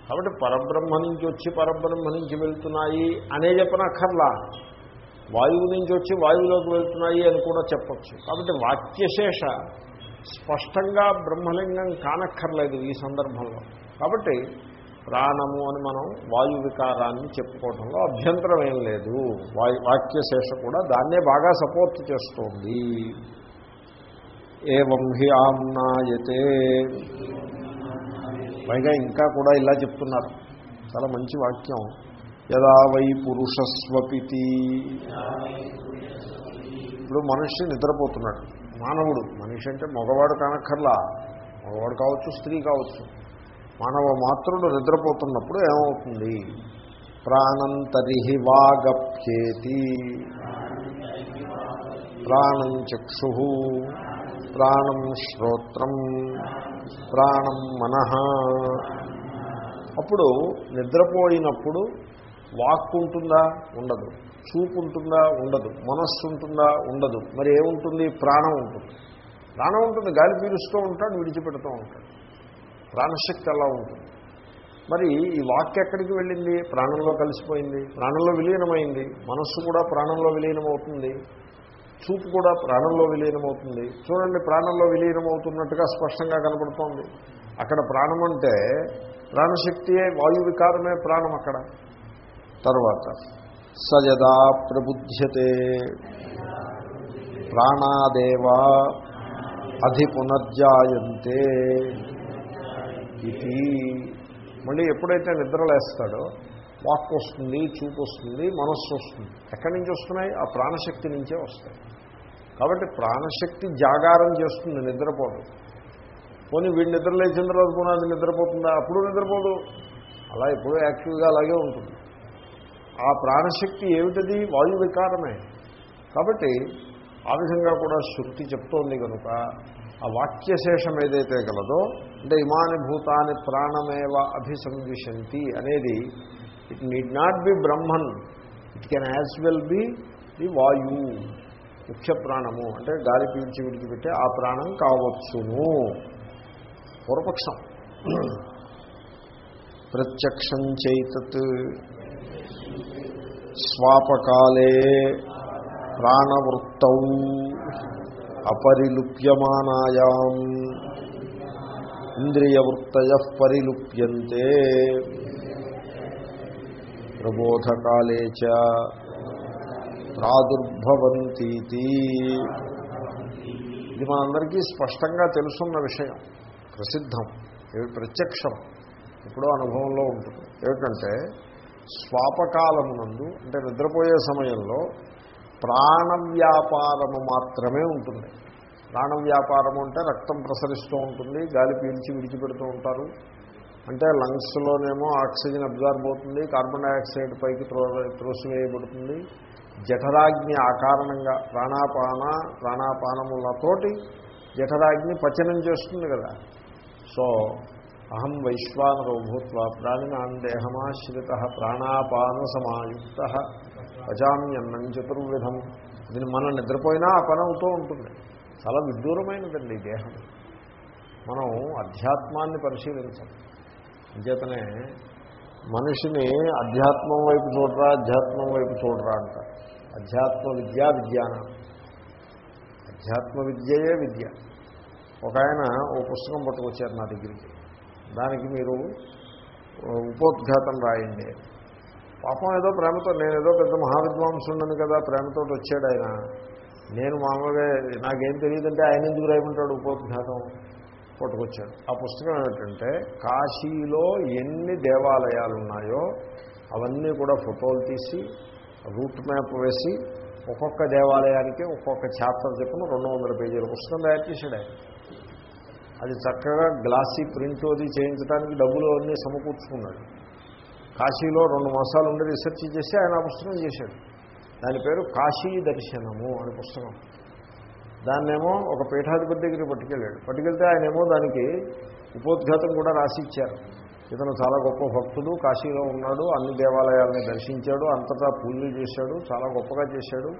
కాబట్టి పరబ్రహ్మ నుంచి వచ్చి పరబ్రహ్మ నుంచి వెళ్తున్నాయి అనే చెప్పనక్కర్లా. వాయువు నుంచి వచ్చి వాయువులోకి వెళ్తున్నాయి అని కూడా చెప్పచ్చు. కాబట్టి వాక్యశేష స్పష్టంగా బ్రహ్మలింగం కానక్కర్లేదు ఈ సందర్భంలో. కాబట్టి ప్రాణము అని మనం వాయు వికారాన్ని చెప్పుకోవడంలో అభ్యంతరం ఏం లేదు. వాయు వాక్యశేష కూడా దాన్నే బాగా సపోర్ట్ చేస్తోంది. ఏవం హి ఆమ్నాయతే పైగా ఇంకా కూడా ఇలా చెప్తున్నారు. చాలా మంచి వాక్యం. యదా వై పురుషస్వపితి. ఇప్పుడు మనిషి నిద్రపోతున్నాడు. మానవుడు మనిషి అంటే మగవాడు కానక్కర్లా. మగవాడు కావచ్చు స్త్రీ కావచ్చు. మానవ మాతృడు నిద్రపోతున్నప్పుడు ఏమవుతుంది? ప్రాణంతరిహి వాగప్యేతి. ప్రాణం చక్షు. ప్రాణం శ్రోత్రం. ప్రాణం మన. అప్పుడు నిద్రపోయినప్పుడు వాక్ ఉంటుందా ఉండదు. చూపు ఉంటుందా ఉండదు. మనస్సు ఉంటుందా ఉండదు. మరి ఏముంటుంది? ప్రాణం ఉంటుంది. ప్రాణం ఉంటుంది. గాలి పీలుస్తూ ఉంటాడు విడిచిపెడుతూ ఉంటాడు. ప్రాణశక్తి అలా ఉంటుంది. మరి ఈ వాక్ ఎక్కడికి వెళ్ళింది? ప్రాణంలో కలిసిపోయింది. ప్రాణంలో విలీనమైంది. మనస్సు కూడా ప్రాణంలో విలీనమవుతుంది. చూపు కూడా ప్రాణంలో విలీనమవుతుంది. చూడండి ప్రాణంలో విలీనమవుతున్నట్టుగా స్పష్టంగా కనపడుతోంది అక్కడ ప్రాణం అంటే ప్రాణశక్తియే వాయు వికారమే ప్రాణం అక్కడ. తర్వాత సయదా ప్రబుధ్యతే. ప్రాణాదేవా అధి పునర్జాయంతే ఇది. మళ్ళీ ఎప్పుడైతే నిద్రలేస్తాడో వాక్ వస్తుంది చూపు వస్తుంది మనస్సు వస్తుంది. ఎక్కడి నుంచి వస్తున్నాయి? ఆ ప్రాణశక్తి నుంచే వస్తాయి. కాబట్టి ప్రాణశక్తి జాగారం చేస్తుంది నిద్రపోదు పోనీ వీడు నిద్రలేచిన తర్వాత పోనీ అది నిద్రపోతుందా? అప్పుడు నిద్రపోదు. అలా ఎప్పుడూ యాక్టివ్గా అలాగే ఉంటుంది. ఆ ప్రాణశక్తి ఏమిటది? వాయు వికారమే. కాబట్టి ఆ విధంగా కూడా శృతి చెప్తోంది కనుక ఆ వాక్యశేషం ఏదైతే గలదో అంటే ఇమాని భూతాని ప్రాణమేవ అభిసంవిశంతి అనేది it need not be Brahman it can as well be the వాయు ముఖ్య ప్రాణము. అంటే గాలి పీల్చి విడిచిపెట్టే ఆ ప్రాణం కావచ్చును. పూర్వపక్షం. ప్రత్యక్షం చైతత్. స్వాపకాలే ప్రాణవృత్త అపరిలుప్యమానాయాం. ఇంద్రియవృత్తయ పరిలుప్యంతే. ప్రబోధకాలే చ ప్రాదుర్భవంతీతి. ఇది మనందరికీ స్పష్టంగా తెలుసున్న విషయం. ప్రసిద్ధం. ఏమి ప్రత్యక్షం. ఎప్పుడో అనుభవంలో ఉంటుంది. ఏమిటంటే స్వాపకాలమునందు అంటే నిద్రపోయే సమయంలో ప్రాణ వ్యాపారము మాత్రమే ఉంటుంది. ప్రాణవ్యాపారము అంటే రక్తం ప్రసరిస్తూ ఉంటుంది గాలి పీల్చి విడిచిపెడుతూ ఉంటారు. అంటే లంగ్స్లోనేమో ఆక్సిజన్ అబ్జార్బ్ అవుతుంది కార్బన్ డైఆక్సైడ్ పైకి త్రో త్రోసివేయబడుతుంది. జఠరాగ్ని ఆకారణంగా ప్రాణాపాన ప్రాణాపానములతోటి జఠరాగ్ని పచనం చేస్తుంది కదా. సో అహం వైశ్వానరో భూత్వ ప్రాణినాం దేహమాశ్రిత ప్రాణాపాన సమాయుక్త పచామ్యన్నం చతుర్విధం. ఇది మనం నిద్రపోయినా ఆ పని అవుతూ ఉంటుంది. చాలా విడ్డూరమైనదండి దేహం. మనం అధ్యాత్మాన్ని పరిశీలించాలి. అంచేతనే మనిషిని అధ్యాత్మం వైపు చూడరా అధ్యాత్మం వైపు చూడరా అంట. అధ్యాత్మ విద్యా విజ్ఞానం. అధ్యాత్మ విద్యయే విద్య. ఒక ఆయన ఓ పుస్తకం పట్టుకొచ్చారు నా దగ్గరికి. దానికి మీరు ఉపోద్ఘాతం రాయండి. పాపం ఏదో ప్రేమతో నేను ఏదో పెద్ద మహావిద్వాంసుండను కదా ప్రేమతో వచ్చాడు ఆయన. నేను మామూలుగా నాకేం తెలియదంటే ఆయన ఎందుకు రాయమంటాడు ఉపోద్ఘాతం? పట్టుకొచ్చాడు ఆ పుస్తకం ఏమిటంటే కాశీలో ఎన్ని దేవాలయాలు ఉన్నాయో అవన్నీ కూడా ఫోటోలు తీసి రూట్ మ్యాప్ వేసి ఒక్కొక్క దేవాలయానికి ఒక్కొక్క చాప్టర్ చెప్పున రెండు వందల పేజీల పుస్తకం తయారు చేశాడు ఆయన. అది చక్కగా గ్లాసీ ప్రింట్ అది చేయించడానికి డబ్బులు అన్నీ సమకూర్చుకున్నాడు. కాశీలో రెండు మాసాలు ఉండి రీసెర్చ్ చేసి ఆయన ఆ పుస్తకం చేశాడు. దాని పేరు కాశీ దర్శనము అనే పుస్తకం. దాన్నేమో ఒక పీఠాధిపతి దగ్గరికి పట్టుకెళ్ళాడు. పట్టుకెళ్తే ఆయనేమో దానికి ఉపోద్ఘాతం కూడా రాసి ఇచ్చారు ఇతను చాలా గొప్ప భక్తుడు కాశీలో ఉన్నాడు అన్ని దేవాలయాలను దర్శించాడు అంతటా పూజలు చేశాడు చాలా గొప్పగా చేశాడు.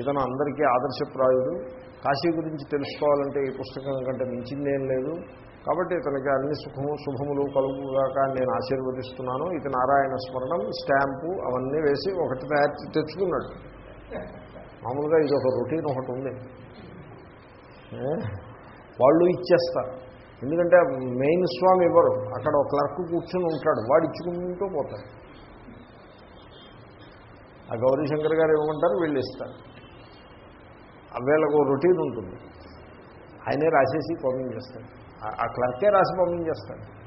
ఇతను అందరికీ ఆదర్శప్రాయుడు. కాశీ గురించి తెలుసుకోవాలంటే ఈ పుస్తకం కంటే మించిందేం లేదు. కాబట్టి ఇతనికి అన్ని సుఖము శుభములు కలుగుగాక నేను ఆశీర్వదిస్తున్నాను. ఇది నారాయణ స్మరణం స్టాంపు అవన్నీ వేసి ఒకటి తయారు తెచ్చుకున్నాడు. మామూలుగా ఇది ఒక రొటీన్ ఒకటి ఉంది. వాళ్ళు ఇచ్చేస్తారు. ఎందుకంటే మెయిన్ స్వామి ఇవ్వరు అక్కడ ఒక క్లర్క్ కూర్చొని ఉంటాడు. వాడు ఇచ్చుకుంటూ పోతాడు. ఆ గౌరీశంకర్ గారు ఇవ్వమంటారు వీళ్ళు ఇస్తారు. వీళ్ళకు రొటీన్ ఉంటుంది. ఆయనే రాసేసి పంపించేస్తాడు ఆ క్లర్కే రాసి పంపించేస్తాడు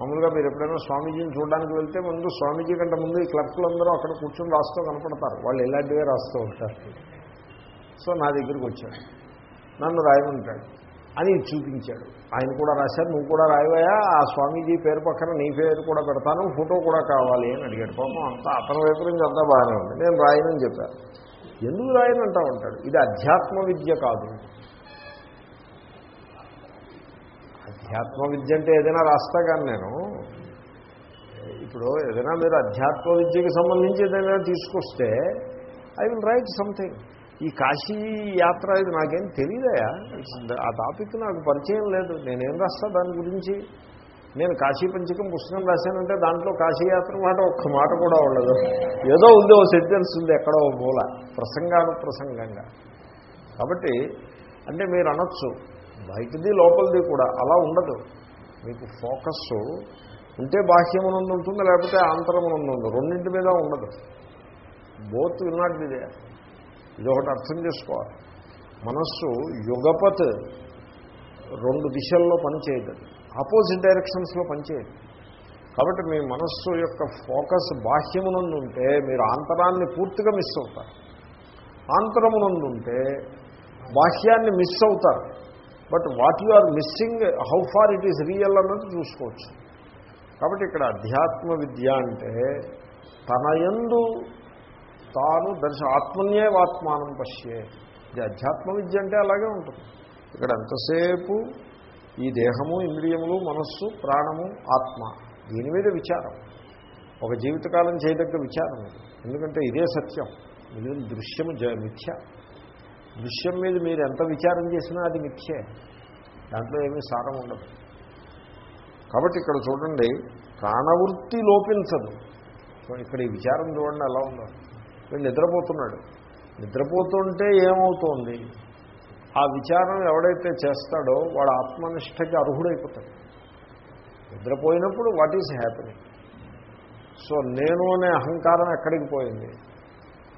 మామూలుగా మీరు ఎప్పుడైనా స్వామీజీని చూడడానికి వెళ్తే ముందు స్వామీజీ కంటే ముందు ఈ క్లర్కులందరూ అక్కడ కూర్చొని రాస్తూ కనపడతారు. వాళ్ళు ఇలాంటివే రాస్తూ ఉంటారు. సో నా దగ్గరికి వచ్చాడు. నన్ను రాయమంటాడు. అని చూపించాడు. ఆయన కూడా రాశారు నువ్వు కూడా రాయవయా ఆ స్వామీజీ పేరు పక్కన నీ పేరు కూడా పెడతాను ఫోటో కూడా కావాలి అని అడిగాడు. పాపం అంతా అతని వైపు నుంచి అంతా బాగానే ఉంది. నేను రాయనని చెప్పాను ఎందుకు రాయనంటా ఉంటాడు ఇది అధ్యాత్మ విద్య కాదు. అధ్యాత్మ విద్య అంటే ఏదైనా రాస్తా కానీ నేను ఇప్పుడు ఏదైనా మీరు అధ్యాత్మ విద్యకి సంబంధించి ఏదైనా తీసుకొస్తే ఐ విల్ రైట్ సంథింగ్ ఈ కాశీ యాత్ర ఇది నాకేం తెలియదయా ఆ టాపిక్ నాకు పరిచయం లేదు. నేనేం రాస్తా దాని గురించి? నేను కాశీ పంచకం పుస్తకం రాశానంటే దాంట్లో కాశీయాత్ర మాట ఒక్క మాట కూడా ఉండదు. ఏదో ఉంది ఓ సెంటెన్స్ ఉంది ఎక్కడో ఓ మూల. ప్రసంగాను ప్రసంగంగా కాబట్టి అంటే మీరు అనొచ్చు బయటది లోపలిది కూడా అలా ఉండదు. మీకు ఫోకస్ ఉంటే బాహ్యమునందు ఉంటుంది లేకపోతే ఆంతరమునందు ఉండదు రెండింటి మీద ఉండదు. బోత్ విల్ నాట్ బి ఇదొకటి అర్థం చేసుకోవాలి. మనస్సు యుగపత్ రెండు దిశల్లో పనిచేయదు. ఆపోజిట్ డైరెక్షన్స్లో పనిచేయదు. కాబట్టి మీ మనస్సు యొక్క ఫోకస్ బాహ్యమునందు ఉంటే మీరు ఆంతరాన్ని పూర్తిగా మిస్ అవుతారు. ఆంతరమునందు ఉంటే బాహ్యాన్ని మిస్ అవుతారు. But what you are missing how far it is real అన్నది చూసుకోవచ్చు. కాబట్టి ఇక్కడ అధ్యాత్మ విద్య అంటే తన యందు తాను దర్శ ఆత్మన్యేవాత్మానం పశ్యే ఇది అధ్యాత్మ విద్య అంటే అలాగే ఉంటుంది. ఇక్కడ ఎంతసేపు ఈ దేహము ఇంద్రియములు మనస్సు ప్రాణము ఆత్మ దీని మీద విచారం. ఒక జీవితకాలం చేయదగ్గ విచారం ఇది. ఎందుకంటే ఇదే సత్యం. ఇది దృశ్యము జ మిథ్య. దృశ్యం మీద మీరు ఎంత విచారం చేసినా అది మిథ్యే. దాంట్లో ఏమీ సారం ఉండదు. కాబట్టి ఇక్కడ చూడండి ప్రాణవృత్తి లోపించదు. ఇక్కడ ఈ విచారం చూడండి ఎలా ఉందో. వీడు నిద్రపోతున్నాడు. నిద్రపోతుంటే ఏమవుతోంది? ఆ విచారం ఎవడైతే చేస్తాడో వాడు ఆత్మనిష్టకి అర్హుడైపోతాడు. నిద్రపోయినప్పుడు వాట్ ఈజ్ హ్యాపీనింగ్ సో నేను అనే అహంకారం ఎక్కడికి పోయింది?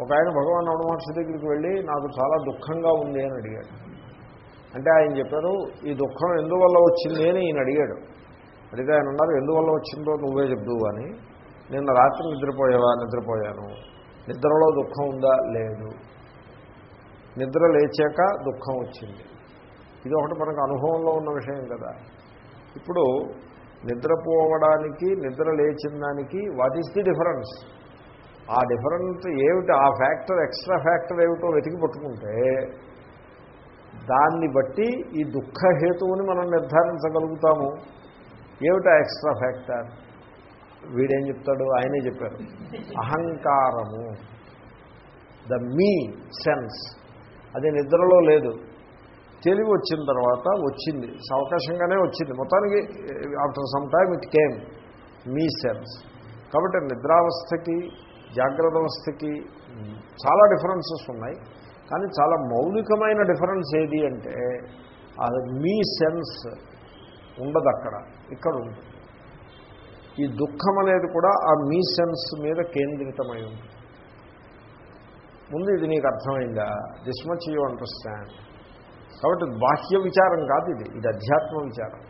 ఒక ఆయన భగవాన్ రమణ దగ్గరికి వెళ్ళి నాకు చాలా దుఃఖంగా ఉంది అని అడిగాడు. అంటే ఆయన చెప్పారు ఈ దుఃఖం ఎందువల్ల వచ్చింది? అని ఈయన అడిగాడు. అడిగితే ఆయన అన్నారు ఎందువల్ల వచ్చిందో నువ్వే చెప్దు అని. నిన్న రాత్రి నిద్రపోయావా? నిద్రపోయాను. నిద్రలో దుఃఖం ఉందా? లేదు. నిద్ర లేచాక దుఃఖం వచ్చింది. ఇది ఒకటి మనకు అనుభవంలో ఉన్న విషయం కదా. ఇప్పుడు నిద్రపోవడానికి నిద్ర లేచిన దానికి వాట్ ఈస్ ది డిఫరెన్స్ ఆ డిఫరెన్స్ ఏమిటి? ఆ ఫ్యాక్టర్ ఎక్స్ట్రా ఫ్యాక్టర్ ఏమిటో వెతికి పట్టుకుంటే దాన్ని బట్టి ఈ దుఃఖ హేతువుని మనం నిర్ధారించగలుగుతాము. ఏమిటా ఎక్స్ట్రా ఫ్యాక్టర్ వీడేం చెప్తాడు? ఆయనే చెప్పారు అహంకారము. ద మీ సెన్స్ అది నిద్రలో లేదు. తెలివి వచ్చిన తర్వాత వచ్చింది. అవకాశంగానే వచ్చింది. మొత్తానికి after some time it came. Me sense కాబట్టి నిద్రావస్థకి జాగ్రత్త అవస్థకి చాలా డిఫరెన్సెస్ ఉన్నాయి. కానీ చాలా మౌలికమైన డిఫరెన్స్ ఏది అంటే అది మీ సెన్స్ ఉండదు అక్కడ. ఇక్కడ ఉంటుంది ఈ దుఃఖం అనేది కూడా ఆ మీ సెన్స్ మీద కేంద్రితమై ఉంది ముందు ఇది నీకు అర్థమైందా? దిస్ మచ్ యూ అండర్స్టాండ్ కాబట్టి బాహ్య విచారం కాదు ఇది. ఇది అధ్యాత్మ విచారం.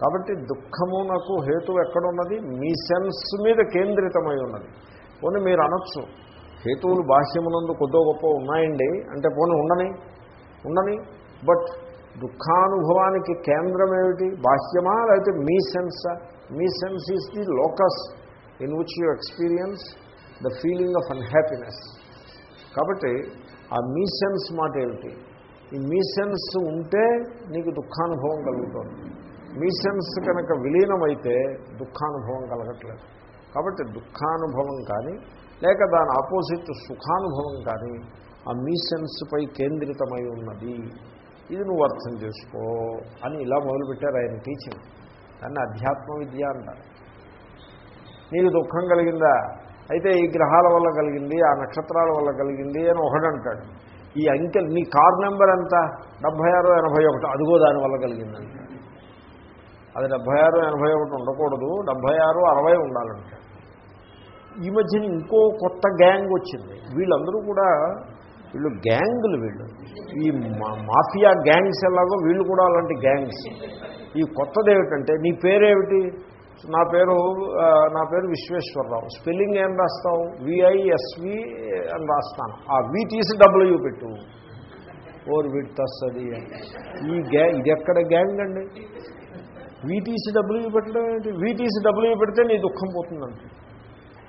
కాబట్టి దుఃఖమునకు హేతు ఎక్కడున్నది? మీ సెన్స్ మీద కేంద్రితమై ఉన్నది. పోనీ మీరు అనొచ్చు హేతువులు బాహ్యమునందు కొద్దో గొప్ప ఉన్నాయండి? అంటే పోనీ ఉండని ఉండని. బట్ దుఃఖానుభవానికి కేంద్రం ఏమిటి? బాహ్యమా? లేకపోతే మీ సెన్సా? మీ sense is the locus in which you experience the feeling of unhappiness కాబట్టి ఆ మీ సెన్స్ మాట ఏమిటి? ఈ మీ సెన్స్ ఉంటే నీకు దుఃఖానుభవం కలుగుతుంది. మీ సెన్స్ కనుక విలీనమైతే దుఃఖానుభవం కలగట్లేదు. కాబట్టి దుఃఖానుభవం కానీ లేక దాని ఆపోజిట్ సుఖానుభవం కానీ ఆ మీ సెన్స్పై కేంద్రితమై ఉన్నది. ఇది నువ్వు అర్థం చేసుకో అని ఇలా మొదలుపెట్టారు ఆయన టీచింగ్ దాన్ని అధ్యాత్మ విద్య అంటారు. నీకు దుఃఖం కలిగిందా? అయితే ఈ గ్రహాల వల్ల కలిగింది ఆ నక్షత్రాల వల్ల కలిగింది అని ఒకడంటాడు ఈ అంకెల్ నీ కార్ నెంబర్ ఎంత? డెబ్భై ఆరు ఎనభై ఒకటి. అదిగో దానివల్ల కలిగిందంట. అది డెబ్భై ఆరు ఎనభై ఒకటి ఉండకూడదు. డెబ్భై ఆరు అరవై ఉండాలంట. ఈ మధ్యన ఇంకో కొత్త గ్యాంగ్ వచ్చింది. వీళ్ళందరూ కూడా వీళ్ళు గ్యాంగులు వీళ్ళు. ఈ మాఫియా గ్యాంగ్స్ ఎలాగో వీళ్ళు కూడా అలాంటి గ్యాంగ్స్. ఈ కొత్తది ఏమిటంటే నీ పేరేమిటి? నా పేరు నా పేరు విశ్వేశ్వరరావు. స్పెల్లింగ్ ఏం రాస్తావు? విఐఎస్వి అని రాస్తాను. ఆ వి తీసి డబ్ల్యూ పెట్టు. ఓర్ వీటి తస్తుంది ఈ గ్యా ఇది ఎక్కడ గ్యాంగ్ అండి? వీటీసీ డబ్ల్యూ పెట్టడం ఏంటి? వీటీసీ డబ్ల్యూ పెడితే నీ దుఃఖం పోతుందంట.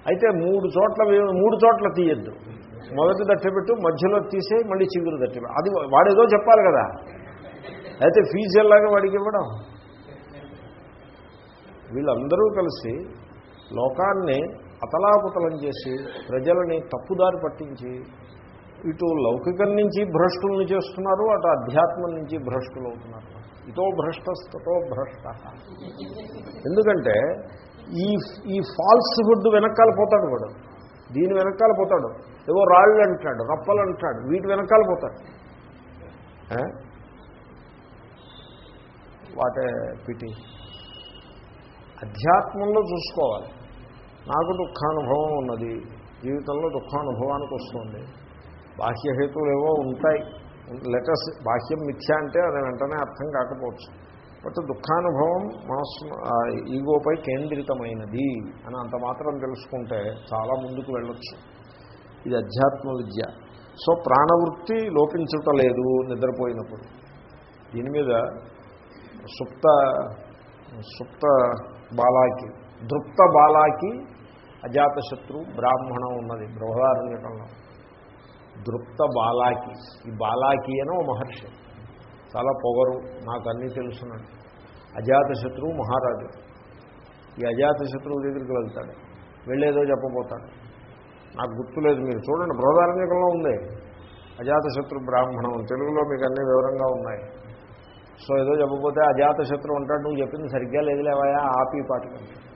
అయితే మూడు చోట్ల మూడు చోట్ల తీయద్దు. మొదటి దట్టబెట్టు మధ్యలో తీసే మళ్ళీ చిగురు దట్టబెట్టు. అది వాడేదో చెప్పాలి కదా. అయితే ఫీజు ఎలాగా వాడికి ఇవ్వడం? వీళ్ళందరూ కలిసి లోకాన్ని అతలాకుతలం చేసి ప్రజలని తప్పుదారి పట్టించి ఇటు లౌకికం నుంచి భ్రష్టులను చేస్తున్నారు అటు అధ్యాత్మం నుంచి భ్రష్టులు అవుతున్నారు. ఇతో భ్రష్టతో భ్రష్ట. ఎందుకంటే ఈ ఈ ఫాల్స్ హుడ్ వెనకాల పోతాడు వాడు. దీని వెనకాల పోతాడు. ఏవో రాళ్ళు అంటాడు రప్పలు అంటాడు వీటి వెనకాల పోతాడు. వాటే పిటి అధ్యాత్మంలో చూసుకోవాలి. నాకు దుఃఖానుభవం ఉన్నది. జీవితంలో దుఃఖానుభవానికి వస్తుంది. బాహ్యహేతువులు ఏవో ఉంటాయి. లెటర్స్ బాహ్యం మిథ్య అంటే అది వెంటనే అర్థం కాకపోవచ్చు. బట్ దుఃఖానుభవం మనస్సు ఈగోపై కేంద్రితమైనది అని అంత మాత్రం తెలుసుకుంటే చాలా ముందుకు వెళ్ళొచ్చు. ఇది అధ్యాత్మ విద్య. సో ప్రాణవృత్తి లోపించుట లేదు నిద్రపోయినప్పుడు. దీని మీద సుప్త సుప్త బాలాకి దృప్త బాలాకి అజాతశత్రు బ్రాహ్మణం ఉన్నది బృహదారణ్యకంలో. దృప్త బాలాకి ఈ బాలాకి అని ఓ మహర్షి. చాలా పొగరు నాకు అన్నీ తెలుసున్నాడు అజాతశత్రువు మహారాజు. ఈ అజాతశత్రువు దగ్గరికి వెళ్తాడు. వెళ్ళేదో చెప్పబోతాడు. నాకు గుర్తులేదు మీరు చూడండి. బృహదారణ్యకంలో ఉంది. అజాతశత్రు బ్రాహ్మణం. తెలుగులో మీకు అన్ని వివరంగా ఉన్నాయి. సో ఏదో చెప్పబోతే అజాతశత్రు అంటాడు. నువ్వు చెప్పింది సరిగ్గా లేదులేవాయా ఆపి పాటికంటే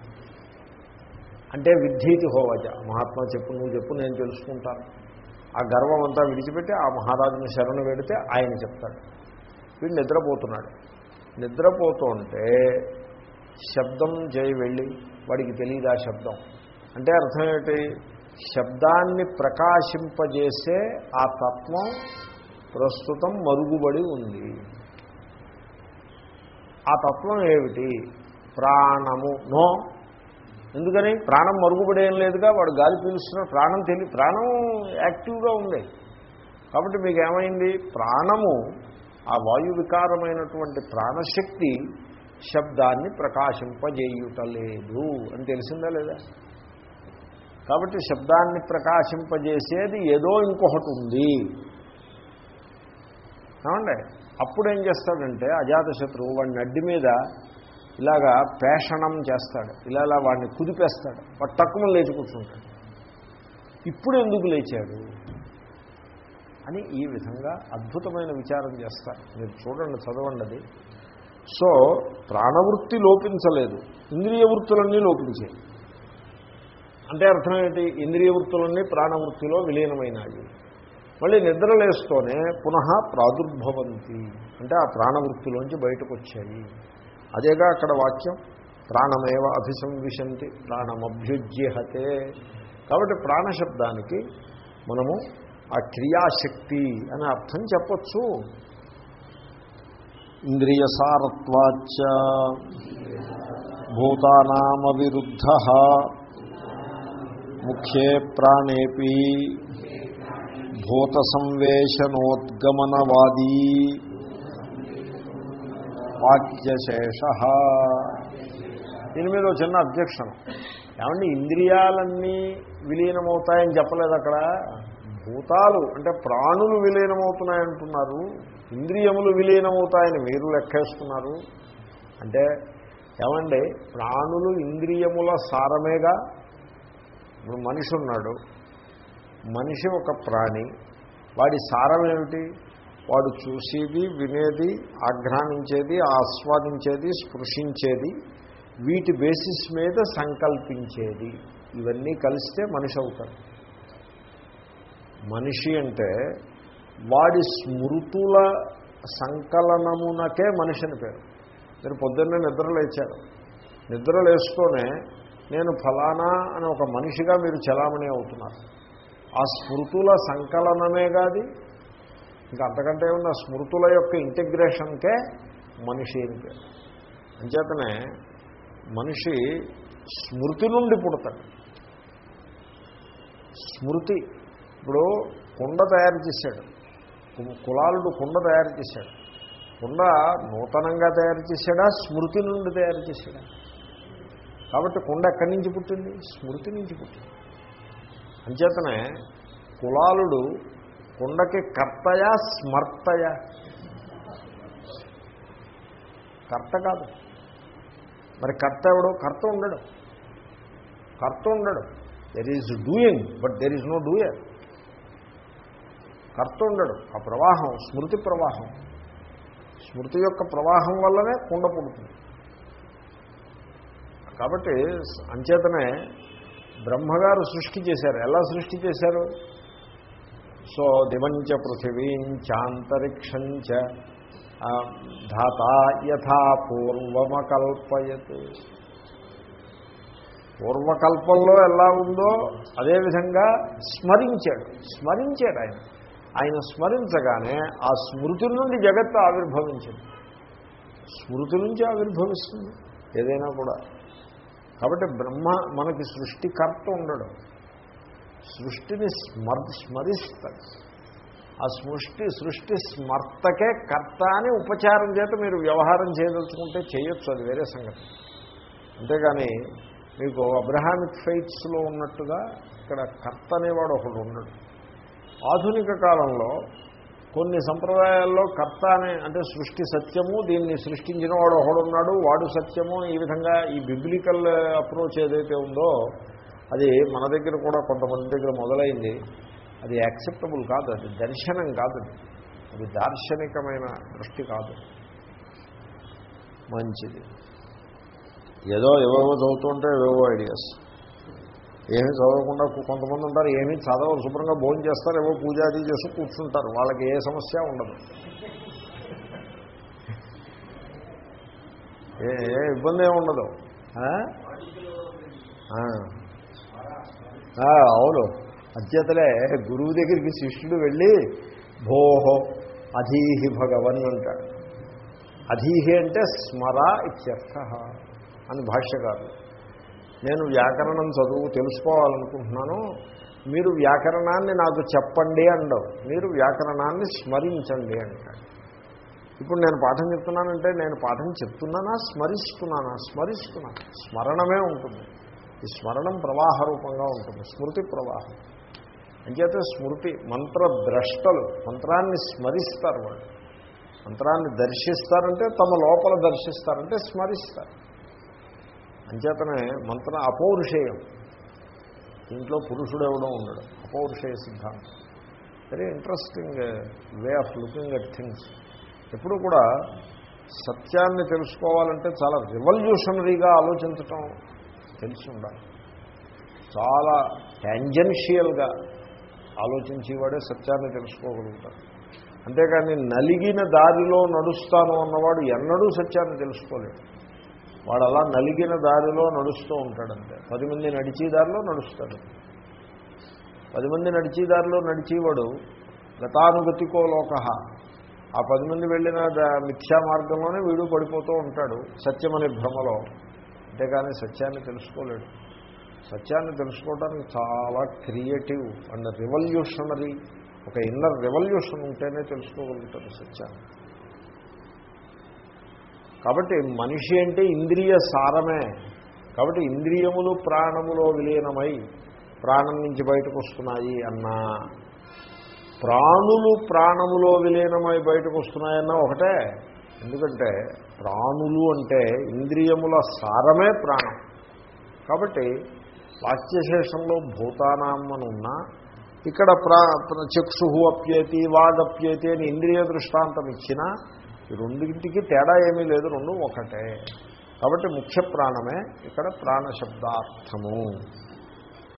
అంటే విద్ధీతి హోవజ మహాత్మా చెప్పు నువ్వు చెప్పు నేను తెలుసుకుంటాను. ఆ గర్వం అంతా విడిచిపెట్టి ఆ మహారాజుని శరణు పెడితే ఆయన చెప్తాడు. వీడు నిద్రపోతున్నాడు. నిద్రపోతుంటే శబ్దం చేయి వెళ్ళి వాడికి తెలియదు ఆ శబ్దం? అంటే అర్థం ఏంటి శబ్దాన్ని ప్రకాశింపజేసే ఆ తత్వం ప్రస్తుతం మరుగుబడి ఉంది. ఆ తత్వం ఏమిటి? ప్రాణము. నో. ఎందుకని? ప్రాణం మరుగుపడేం లేదుగా వాడు గాలి పీలుస్తున్న ప్రాణం తెలియ ప్రాణం యాక్టివ్గా ఉంది. కాబట్టి మీకు ఏమైంది ప్రాణము ఆ వాయు వికారమైనటువంటి ప్రాణశక్తి శబ్దాన్ని ప్రకాశింపజేయుటలేదు అని తెలిసిందా లేదా? కాబట్టి శబ్దాన్ని ప్రకాశింపజేసేది ఏదో ఇంకొకటి ఉంది. ఏమండి? అప్పుడు ఏం చేస్తాడంటే అజాతశత్రువు వాడిని అడ్డి మీద ఇలాగా పేషణం చేస్తాడు. ఇలా ఇలా వాడిని కుదిపేస్తాడు. వాడు తక్కువ లేచి కూర్చుంటాడు. ఇప్పుడు ఎందుకు లేచాడు? అని ఈ విధంగా అద్భుతమైన విచారం చేస్తారు. మీరు చూడండి చదవండి అది. సో ప్రాణవృత్తి లోపించలేదు. ఇంద్రియ వృత్తులన్నీ లోపించాయి. అంటే అర్థం ఏంటి? ఇంద్రియ వృత్తులన్నీ ప్రాణవృత్తిలో విలీనమైనాయి. మళ్ళీ నిద్రలేస్తూనే పునః ప్రాదుర్భవంతి. అంటే ఆ ప్రాణవృత్తిలోంచి బయటకు వచ్చాయి అదేగా అక్కడ వాక్యం? ప్రాణమేవ అభిసంవిశంతి ప్రాణమభ్యుజ్యహతే. కాబట్టి ప్రాణశబ్దానికి మనము ఆ క్రియాశక్తి అని అర్థం చెప్పచ్చు. ఇంద్రియసారత్వాచ భూతానామవిరుద్ధ ముఖ్యే ప్రాణేపి భూత సంవేశనోద్గమనవాదీ వాక్యశేష. దీని మీద చిన్న అబ్జెక్షన్. ఏమంటే ఇంద్రియాలన్నీ విలీనమవుతాయని చెప్పలేదు అక్కడ భూతాలు అంటే ప్రాణులు విలీనమవుతున్నాయంటున్నారు ఇంద్రియములు విలీనమవుతాయని మీరు లెక్కేస్తున్నారు. అంటే ఏమండి ప్రాణులు ఇంద్రియముల సారమేగా? ఇప్పుడు మనిషి ఉన్నాడు మనిషి ఒక ప్రాణి వాడి సారం ఏమిటి వాడు చూసేది వినేది ఆఘ్రానించేది ఆస్వాదించేది స్పృశించేది వీటి బేసిస్ మీద సంకల్పించేది. ఇవన్నీ కలిస్తే మనిషి అవుతాడు. మనిషి అంటే వాడి స్మృతుల సంకలనమునకే మనిషిని పేరు. మీరు పొద్దున్నే నిద్ర లేచారు. నిద్ర నేను ఫలానా అని ఒక మనిషిగా మీరు చలామణి అవుతున్నారు. ఆ స్మృతుల సంకలనమే కాదు ఇంకా అంతకంటే ఉన్న స్మృతుల యొక్క ఇంటిగ్రేషన్కే మనిషి అని పేరు. అంచేతనే మనిషి స్మృతి నుండి పుడతాడు. స్మృతి ఇప్పుడు కుండ తయారు చేశాడు. కులాలుడు కుండ తయారు చేశాడు. కుండ నూతనంగా తయారు చేశాడా? స్మృతి నుండి తయారు చేశాడా? కాబట్టి కుండ ఎక్కడి నుంచి పుట్టింది? స్మృతి నుంచి పుట్టింది. అంచేతనే కులాలుడు కుండకి కర్తయా స్మర్తయా? కర్త కాదు. మరి కర్త ఎవడు? కర్త ఉండడు. కర్త ఉండడు. There is doing but there is no doer కర్త ఉండడు. ఆ ప్రవాహం స్మృతి ప్రవాహం. స్మృతి యొక్క ప్రవాహం వల్లనే కుండ పుడుతుంది. కాబట్టి అంచేతనే బ్రహ్మగారు సృష్టి చేశారు. ఎలా సృష్టి చేశారు? సో దివంచ పృథివీంచాంతరిక్షంచ చ ధాత యథా పూర్వమకల్పయత్. పూర్వకల్పంలో ఎలా ఉందో అదేవిధంగా స్మరించాడు. స్మరించాడు ఆయన. ఆయన స్మరించగానే ఆ స్మృతి నుండి జగత్తు ఆవిర్భవించింది. స్మృతి నుంచి ఆవిర్భవిస్తుంది ఏదైనా కూడా. కాబట్టి బ్రహ్మ మనకి సృష్టికర్త ఉండడం. సృష్టిని స్మర్ స్మరిస్తాడు. ఆ సృష్టి సృష్టి స్మర్తకే కర్త అని ఉపచారం చేత మీరు వ్యవహారం చేయదలుచుకుంటే చేయొచ్చు అది వేరే సంగతి. అంతేగాని మీకు అబ్రహామిక్ ఫైట్స్లో ఉన్నట్టుగా ఇక్కడ కర్త అనేవాడు ఒకడు ఉండడు. ఆధునిక కాలంలో కొన్ని సంప్రదాయాల్లో కర్త అనే అంటే సృష్టి సత్యము దీన్ని సృష్టించిన వాడు ఒకడున్నాడు వాడు సత్యము ఈ విధంగా ఈ బిబ్లికల్ అప్రోచ్ ఏదైతే ఉందో అది మన దగ్గర కూడా కొంతమంది దగ్గర మొదలైంది. అది యాక్సెప్టబుల్ కాదు అది దర్శనం కాదు. అది. దార్శనికమైన దృష్టి కాదు. మంచిది. ఏదో ఏవేవో చదువుతుంటే ఏవేవో ఐడియాస్ ఏమీ చదవకుండా కొంతమంది ఉంటారు ఏమీ చదవరు శుభ్రంగా భోజనం చేస్తారు ఏవో పూజాది చేసి కూర్చుంటారు. వాళ్ళకి ఏ సమస్య ఉండదు. ఏ ఏ ఇబ్బంది ఏమి ఉండదు. అవును. అధ్యతలే గురువు దగ్గరికి శిష్యుడు వెళ్ళి భోహో అధీహి భగవన్ అంటాడు. అధీహి అంటే స్మర ఇత్యర్థ అని భాష్యకారులు. నేను వ్యాకరణం చదువు తెలుసుకోవాలనుకుంటున్నాను మీరు వ్యాకరణాన్ని నాకు చెప్పండి అండవు. మీరు వ్యాకరణాన్ని స్మరించండి అంటాడు. ఇప్పుడు నేను పాఠం చెప్తున్నానంటే నేను పాఠం చెప్తున్నానా స్మరిస్తున్నానా? స్మరిస్తున్నాను. స్మరణమే ఉంటుంది. ఈ స్మరణం ప్రవాహ రూపంగా ఉంటుంది. స్మృతి ప్రవాహం. అంచేతే స్మృతి మంత్రద్రష్టలు మంత్రాన్ని స్మరిస్తారు వాళ్ళు. మంత్రాన్ని దర్శిస్తారంటే తమ లోపల దర్శిస్తారంటే స్మరిస్తారు. అంచేతనే మంత్రం అపౌరుషేయం. దీంట్లో పురుషుడు ఎవడో ఉండడు. అపౌరుషేయ సిద్ధాంతం. Very interesting way of looking at things ఎప్పుడు కూడా సత్యాన్ని తెలుసుకోవాలంటే చాలా రివల్యూషనరీగా ఆలోచించటం తెలిసి ఉండాలి చాలా ట్యాంజెన్షియల్గా ఆలోచించేవాడే సత్యాన్ని తెలుసుకోగలుగుతాడు. అంతేకాని నలిగిన దారిలో నడుస్తాను అన్నవాడు ఎన్నడూ సత్యాన్ని తెలుసుకోలేడు. వాడు అలా నలిగిన దారిలో నడుస్తూ ఉంటాడంతే. పది మంది నడిచే దారిలో నడుస్తాడు. పది మంది నడిచే దారిలో నడిచేవాడు గతానుగతికో లోక ఆ పది మంది వెళ్ళిన మిథ్యా మార్గంలోనే వీడు పడిపోతూ ఉంటాడు సత్యమనే భ్రమలో. అంతేగాని సత్యాన్ని తెలుసుకోలేడు. సత్యాన్ని తెలుసుకోవడానికి చాలా క్రియేటివ్ అండ్ రివల్యూషనరీ ఒక ఇన్నర్ రెవల్యూషన్ ఉంటేనే తెలుసుకోగలుగుతారు సత్యాన్ని. కాబట్టి మనిషి అంటే ఇంద్రియ సారమే. కాబట్టి ఇంద్రియములు ప్రాణములో విలీనమై ప్రాణం నుంచి బయటకు వస్తున్నాయి అన్నా. ప్రాణులు ప్రాణములో విలీనమై బయటకు వస్తున్నాయన్నా ఒకటే. ఎందుకంటే ప్రాణులు అంటే ఇంద్రియముల సారమే ప్రాణం. కాబట్టి వాక్యశేషంలో భూతానాం అని ఉన్నా ఇక్కడ ప్రా చక్షు అప్యేతి వాగప్యేతి అని ఇంద్రియ దృష్టాంతం ఇచ్చినా ఈ రెండింటికి తేడా ఏమీ లేదు రెండు ఒకటే. కాబట్టి ముఖ్య ప్రాణమే ఇక్కడ ప్రాణశబ్దార్థము.